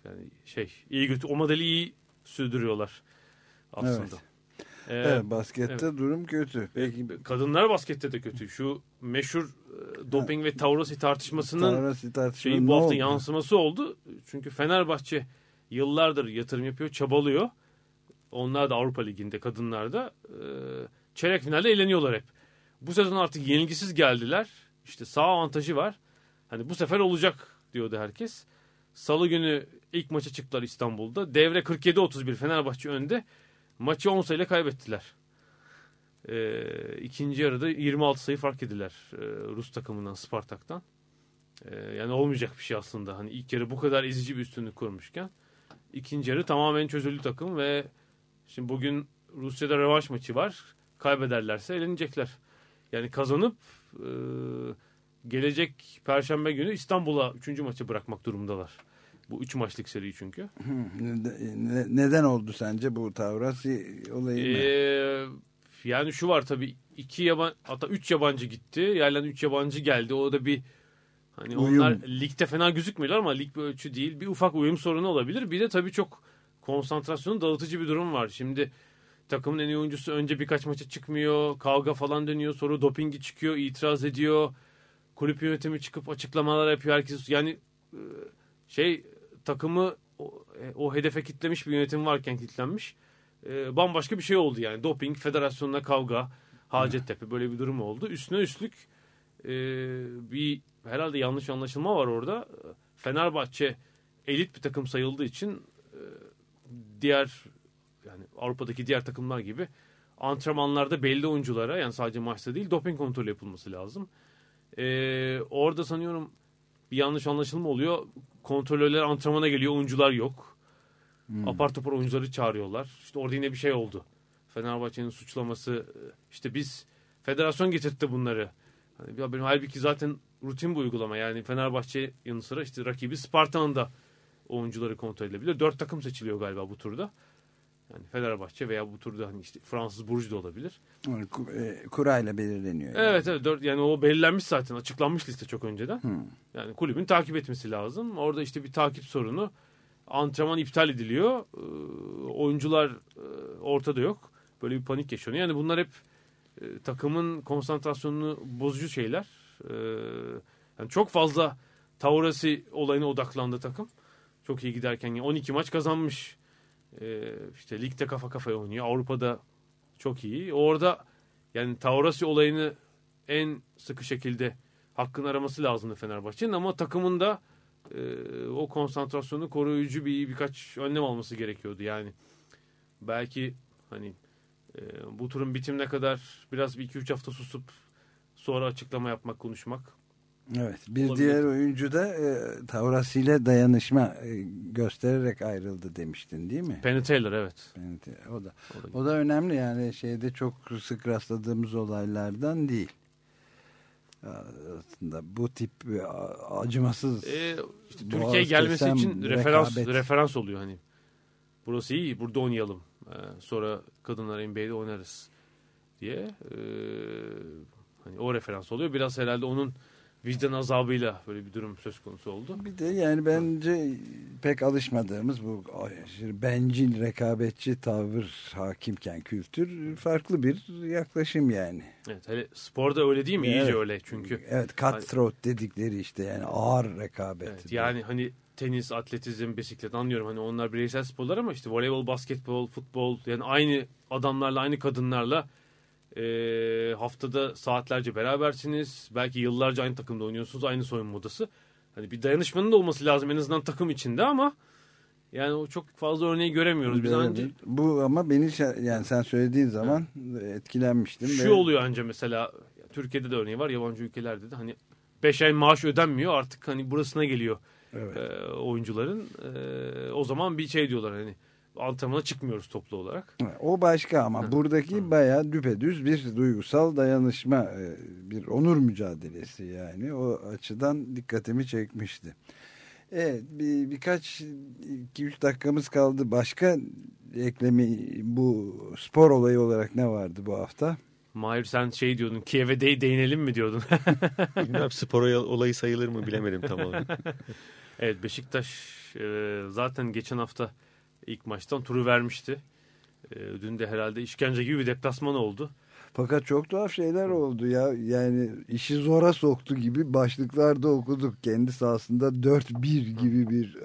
yani şey iyi götü o modeli iyi sürdürüyorlar aslında. Evet. Ee, evet, baskette evet. durum kötü. Peki kadınlar baskette de kötü. Şu meşhur e, doping ve Taurasi tartışmasının Taurasi tartışma şeyi bu hafta oldu? yansıması oldu. Çünkü Fenerbahçe yıllardır yatırım yapıyor, çabalıyor. Onlar da Avrupa Ligi'nde kadınlar da e, çeyrek finalde eğleniyorlar hep. Bu sezon artık yenilgisiz geldiler. İşte sağ avantajı var. Hani bu sefer olacak diyordu herkes. Salı günü ilk maça çıktılar İstanbul'da. Devre 47-31 Fenerbahçe önde. Maçı 10 sayıyla kaybettiler. Ee, ikinci yarıda 26 sayı fark ediler e, Rus takımından Spartak'tan. Ee, yani olmayacak bir şey aslında. Hani ilk yarı bu kadar ezici bir üstünlük kurmuşken ikinci yarı tamamen çözüldü takım ve şimdi bugün Rusya'da revanş maçı var. Kaybederlerse elenecekler. Yani kazanıp e, gelecek Perşembe günü İstanbul'a üçüncü maçı bırakmak durumundalar. Bu üç maçlık seri çünkü. Neden oldu sence bu Tavrasi olayı ee, yani şu var tabii iki yaban hatta üç yabancı gitti. Yerden üç yabancı geldi. O da bir hani Uyum. onlar ligde fena gözükmüyorlar ama lig bir ölçü değil. Bir ufak uyum sorunu olabilir. Bir de tabii çok konsantrasyonu dağıtıcı bir durum var. Şimdi takımın en iyi oyuncusu önce birkaç maça çıkmıyor. Kavga falan dönüyor. Sonra dopingi çıkıyor. itiraz ediyor. Kulüp yönetimi çıkıp açıklamalar yapıyor. Herkes yani e, şey takımı o, e, o hedefe kitlemiş bir yönetim varken kitlenmiş. E, bambaşka bir şey oldu yani. Doping, federasyonla kavga, Hacettepe böyle bir durum oldu. Üstüne üstlük e, bir herhalde yanlış anlaşılma var orada. Fenerbahçe elit bir takım sayıldığı için e, diğer yani Avrupa'daki diğer takımlar gibi antrenmanlarda belli oyunculara yani sadece maçta değil doping kontrolü yapılması lazım. E, orada sanıyorum bir yanlış anlaşılma oluyor. Kontrolörler antrenmana geliyor, oyuncular yok. Hmm. Apar topar oyuncuları çağırıyorlar. İşte orada yine bir şey oldu. Fenerbahçe'nin suçlaması işte biz federasyon getirtti bunları. Hani ya benim halbuki zaten rutin bir uygulama. Yani Fenerbahçe yanı sıra işte rakibi Sparta'nın da oyuncuları kontrol edebilir. Dört takım seçiliyor galiba bu turda. Yani Fenerbahçe veya bu turda hani işte Fransız Burcu da olabilir. E, Kurayla belirleniyor. yani. Evet evet dört, yani o belirlenmiş zaten açıklanmış liste çok önceden. Hmm. Yani kulübün takip etmesi lazım. Orada işte bir takip sorunu. Antrenman iptal ediliyor. Ee, oyuncular e, ortada yok. Böyle bir panik yaşanıyor. Yani bunlar hep e, takımın konsantrasyonunu bozucu şeyler. Ee, yani çok fazla Taurasi olayına odaklandı takım. Çok iyi giderken yani 12 maç kazanmış. Ee, işte ligde kafa kafaya oynuyor. Avrupa'da çok iyi. Orada yani Taurasi olayını en sıkı şekilde hakkını araması lazımdı Fenerbahçe'nin ama takımın da e, o konsantrasyonu koruyucu bir birkaç önlem alması gerekiyordu. Yani belki hani e, bu turun bitimine kadar biraz bir iki üç hafta susup sonra açıklama yapmak, konuşmak. Evet. Bir Olabilir. diğer oyuncu da e, Taurasi ile dayanışma e, göstererek ayrıldı demiştin değil mi? Penny Taylor evet. Evet, o da O da- o da önemli yani şeyde çok sık rastladığımız olaylardan değil. Aslında bu tip e, acımasız E, işte Türkiye'ye gelmesi için referans rekabet. referans oluyor hani. Burası iyi, burada oynayalım. Ee, sonra kadınlar NBA'de oynarız diye. Ee, hani o referans oluyor. Biraz herhalde onun vicdan azabıyla böyle bir durum söz konusu oldu. Bir de yani bence pek alışmadığımız bu bencil rekabetçi tavır hakimken kültür farklı bir yaklaşım yani. Evet, hele sporda öyle değil mi? Evet. İyice öyle çünkü. Evet cutthroat dedikleri işte yani ağır rekabet. Evet, yani hani tenis, atletizm, bisiklet anlıyorum hani onlar bireysel sporlar ama işte voleybol, basketbol, futbol yani aynı adamlarla, aynı kadınlarla e, haftada saatlerce berabersiniz. Belki yıllarca aynı takımda oynuyorsunuz, aynı soyunma odası. Hani bir dayanışmanın da olması lazım en azından takım içinde ama yani o çok fazla örneği göremiyoruz. Biz anca Bu ama beni yani sen söylediğin zaman etkilenmiştim. şu ve- oluyor anca mesela Türkiye'de de örneği var, yabancı ülkelerde de hani 5 ay maaş ödenmiyor artık hani burasına geliyor Evet. e, oyuncuların. E, o zaman bir şey diyorlar hani antrenmana çıkmıyoruz toplu olarak. O başka ama buradaki bayağı düpedüz bir duygusal dayanışma, e, bir onur mücadelesi yani. O açıdan dikkatimi çekmişti. Evet, bir, birkaç, iki üç dakikamız kaldı. Başka eklemi bu spor olayı olarak ne vardı bu hafta? Mahir sen şey diyordun Kiev'e de değinelim mi diyordun. Bilmem spor olayı sayılır mı bilemedim tam olarak. evet Beşiktaş e, zaten geçen hafta ilk maçtan turu vermişti. E, dün de herhalde işkence gibi bir deplasman oldu. Fakat çok tuhaf şeyler oldu ya. Yani işi zora soktu gibi başlıklarda okuduk. Kendi sahasında 4-1 gibi bir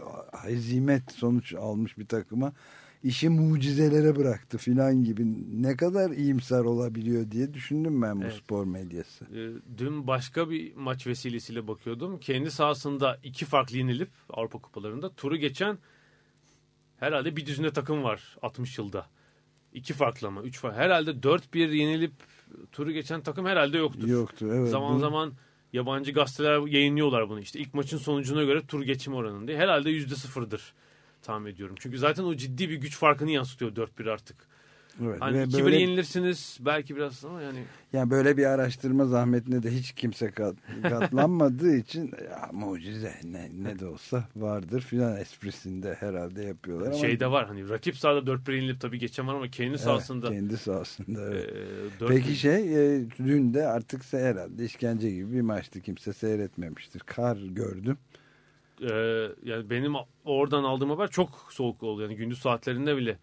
hezimet sonuç almış bir takıma. işi mucizelere bıraktı filan gibi. Ne kadar iyimser olabiliyor diye düşündüm ben bu Evet. spor medyası. E, dün başka bir maç vesilesiyle bakıyordum. Kendi sahasında iki farklı yenilip Avrupa Kupalarında turu geçen herhalde bir düzine takım var 60 yılda. İki farklı ama. Üç farklı. Herhalde 4-1 yenilip turu geçen takım herhalde yoktur. Yoktu evet. zaman bu- zaman yabancı gazeteler yayınlıyorlar bunu. İşte ilk maçın sonucuna göre tur geçim oranı diye. Herhalde yüzde sıfırdır tahmin ediyorum. Çünkü zaten o ciddi bir güç farkını yansıtıyor 4-1 artık. Evet, Hani ve kibir böyle- yenilirsiniz belki biraz ama yani Yani böyle bir araştırma zahmetine de hiç kimse kat- katlanmadığı için ya, mucize ne, ne de olsa vardır filan esprisinde herhalde yapıyorlar ama şey de var hani rakip sahada 4-1 yenilip tabii geçen var ama kendi Evet, sahasında kendi sahasında evet. e, dört- Peki şey e, dün de artık herhalde işkence gibi bir maçtı kimse seyretmemiştir. Kar gördüm. e, yani benim oradan aldığım haber çok soğuk oldu. Yani gündüz saatlerinde bile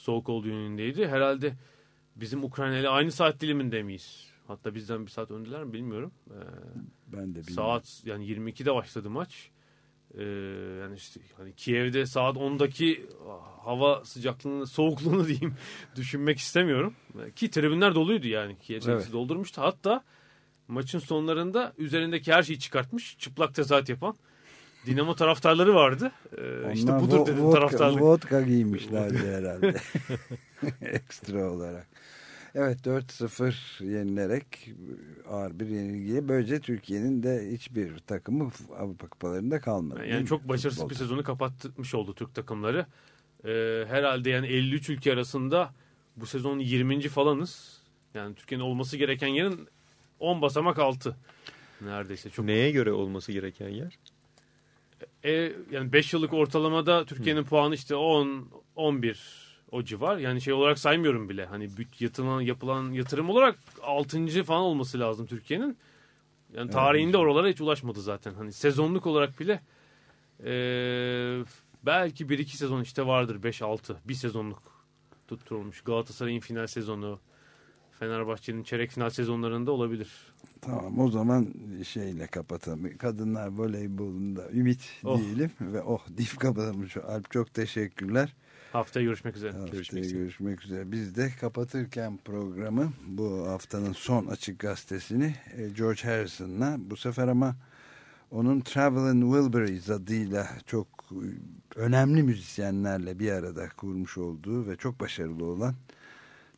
soğuk olduğu yönündeydi. Herhalde bizim Ukrayna ile aynı saat diliminde miyiz? Hatta bizden bir saat öndeler mi bilmiyorum. E, Ben de bilmiyorum. saat yani 22'de başladı maç. E, yani işte hani Kiev'de saat 10'daki hava sıcaklığını, soğukluğunu diyeyim düşünmek istemiyorum. Ki tribünler doluydu yani. Kiev Evet. doldurmuştu. Hatta maçın sonlarında üzerindeki her şeyi çıkartmış. Çıplak tezahürat yapan Dinamo taraftarları vardı. Ee, işte budur dedim vodka, taraftarlık. Vodka giymişlerdi herhalde. Ekstra olarak. Evet 4-0 yenilerek ağır bir yenilgiye böylece Türkiye'nin de hiçbir takımı Avrupa kupalarında kalmadı. Yani çok başarısız Futbolda. bir sezonu kapatmış oldu Türk takımları. Ee, herhalde yani 53 ülke arasında bu sezon 20. falanız. Yani Türkiye'nin olması gereken yerin 10 basamak altı. Neredeyse çok. Neye göre olması gereken yer? E, yani 5 yıllık ortalamada Türkiye'nin puanı işte 10 11 o civar. Yani şey olarak saymıyorum bile. Hani yatılan yapılan yatırım olarak 6. falan olması lazım Türkiye'nin. Yani tarihinde oralara hiç ulaşmadı zaten. Hani sezonluk olarak bile e, belki 1-2 sezon işte vardır 5-6. Bir sezonluk tutturulmuş. Galatasaray'ın final sezonu, Fenerbahçe'nin çeyrek final sezonlarında olabilir. Tamam o zaman şeyle kapatalım. Kadınlar voleybolunda ümit Oh. diyelim ve oh deyip kapatalım. Şu Alp çok teşekkürler. Haftaya görüşmek üzere. Haftaya Görüşmek görüşmek, üzere. üzere. Biz de kapatırken programı bu haftanın son açık gazetesini e, George Harrison'la bu sefer ama onun Traveling Wilburys adıyla çok e, önemli müzisyenlerle bir arada kurmuş olduğu ve çok başarılı olan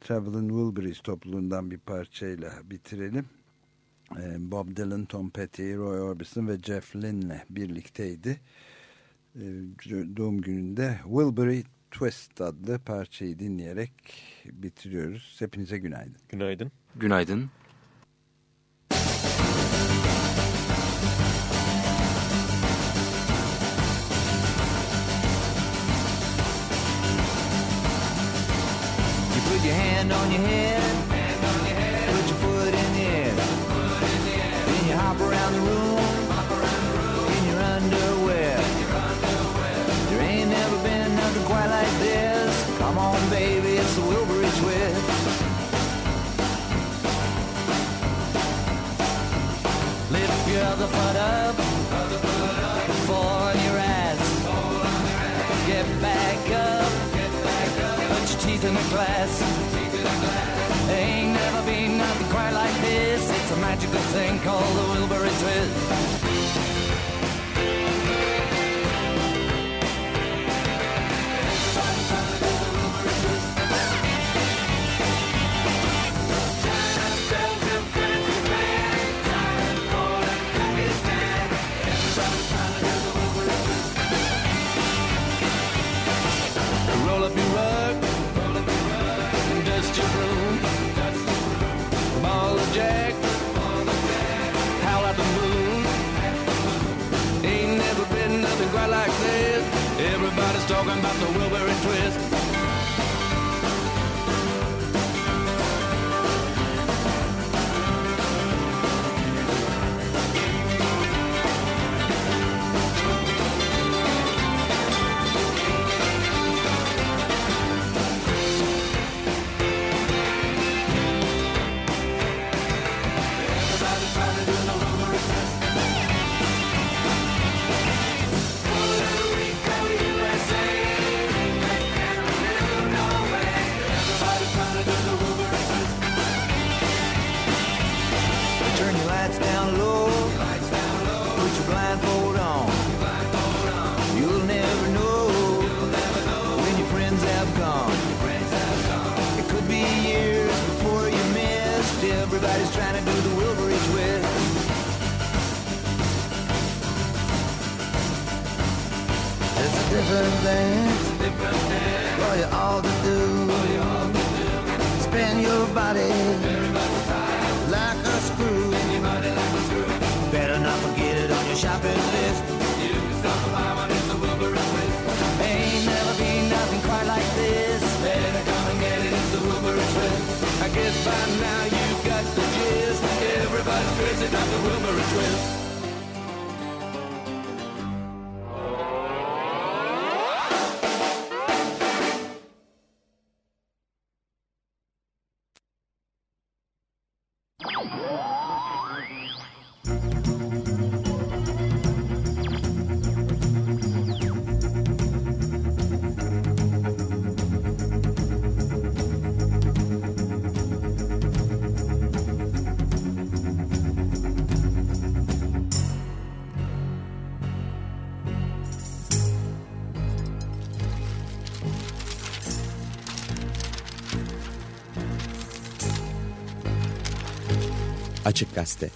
Traveling Wilburys topluluğundan bir parçayla bitirelim. E, Bob Dylan, Tom Petty, Roy Orbison ve Jeff Lynne'le birlikteydi. E, doğum gününde Wilbury Twist adlı parçayı dinleyerek bitiriyoruz. Hepinize günaydın. Günaydın. Günaydın. Put your hand on your head, put your foot in the air, then you hop around the room in your underwear. There ain't never been nothing quite like this. Come on, baby, it's the Wilbury twist. Lift your other foot up, in the glass. Ain't never been nothing quite like this. It's a magical thing called the Wilbury Twist. Talking about the Wilbury twist. It's a different for you all to do. Spin your body like a screw. Better not forget it on your shopping list. Ain't never been nothing quite like this. Better come and get it. I guess by now you've got the gist. Everybody's crazy about the Wilbur Açık Gazete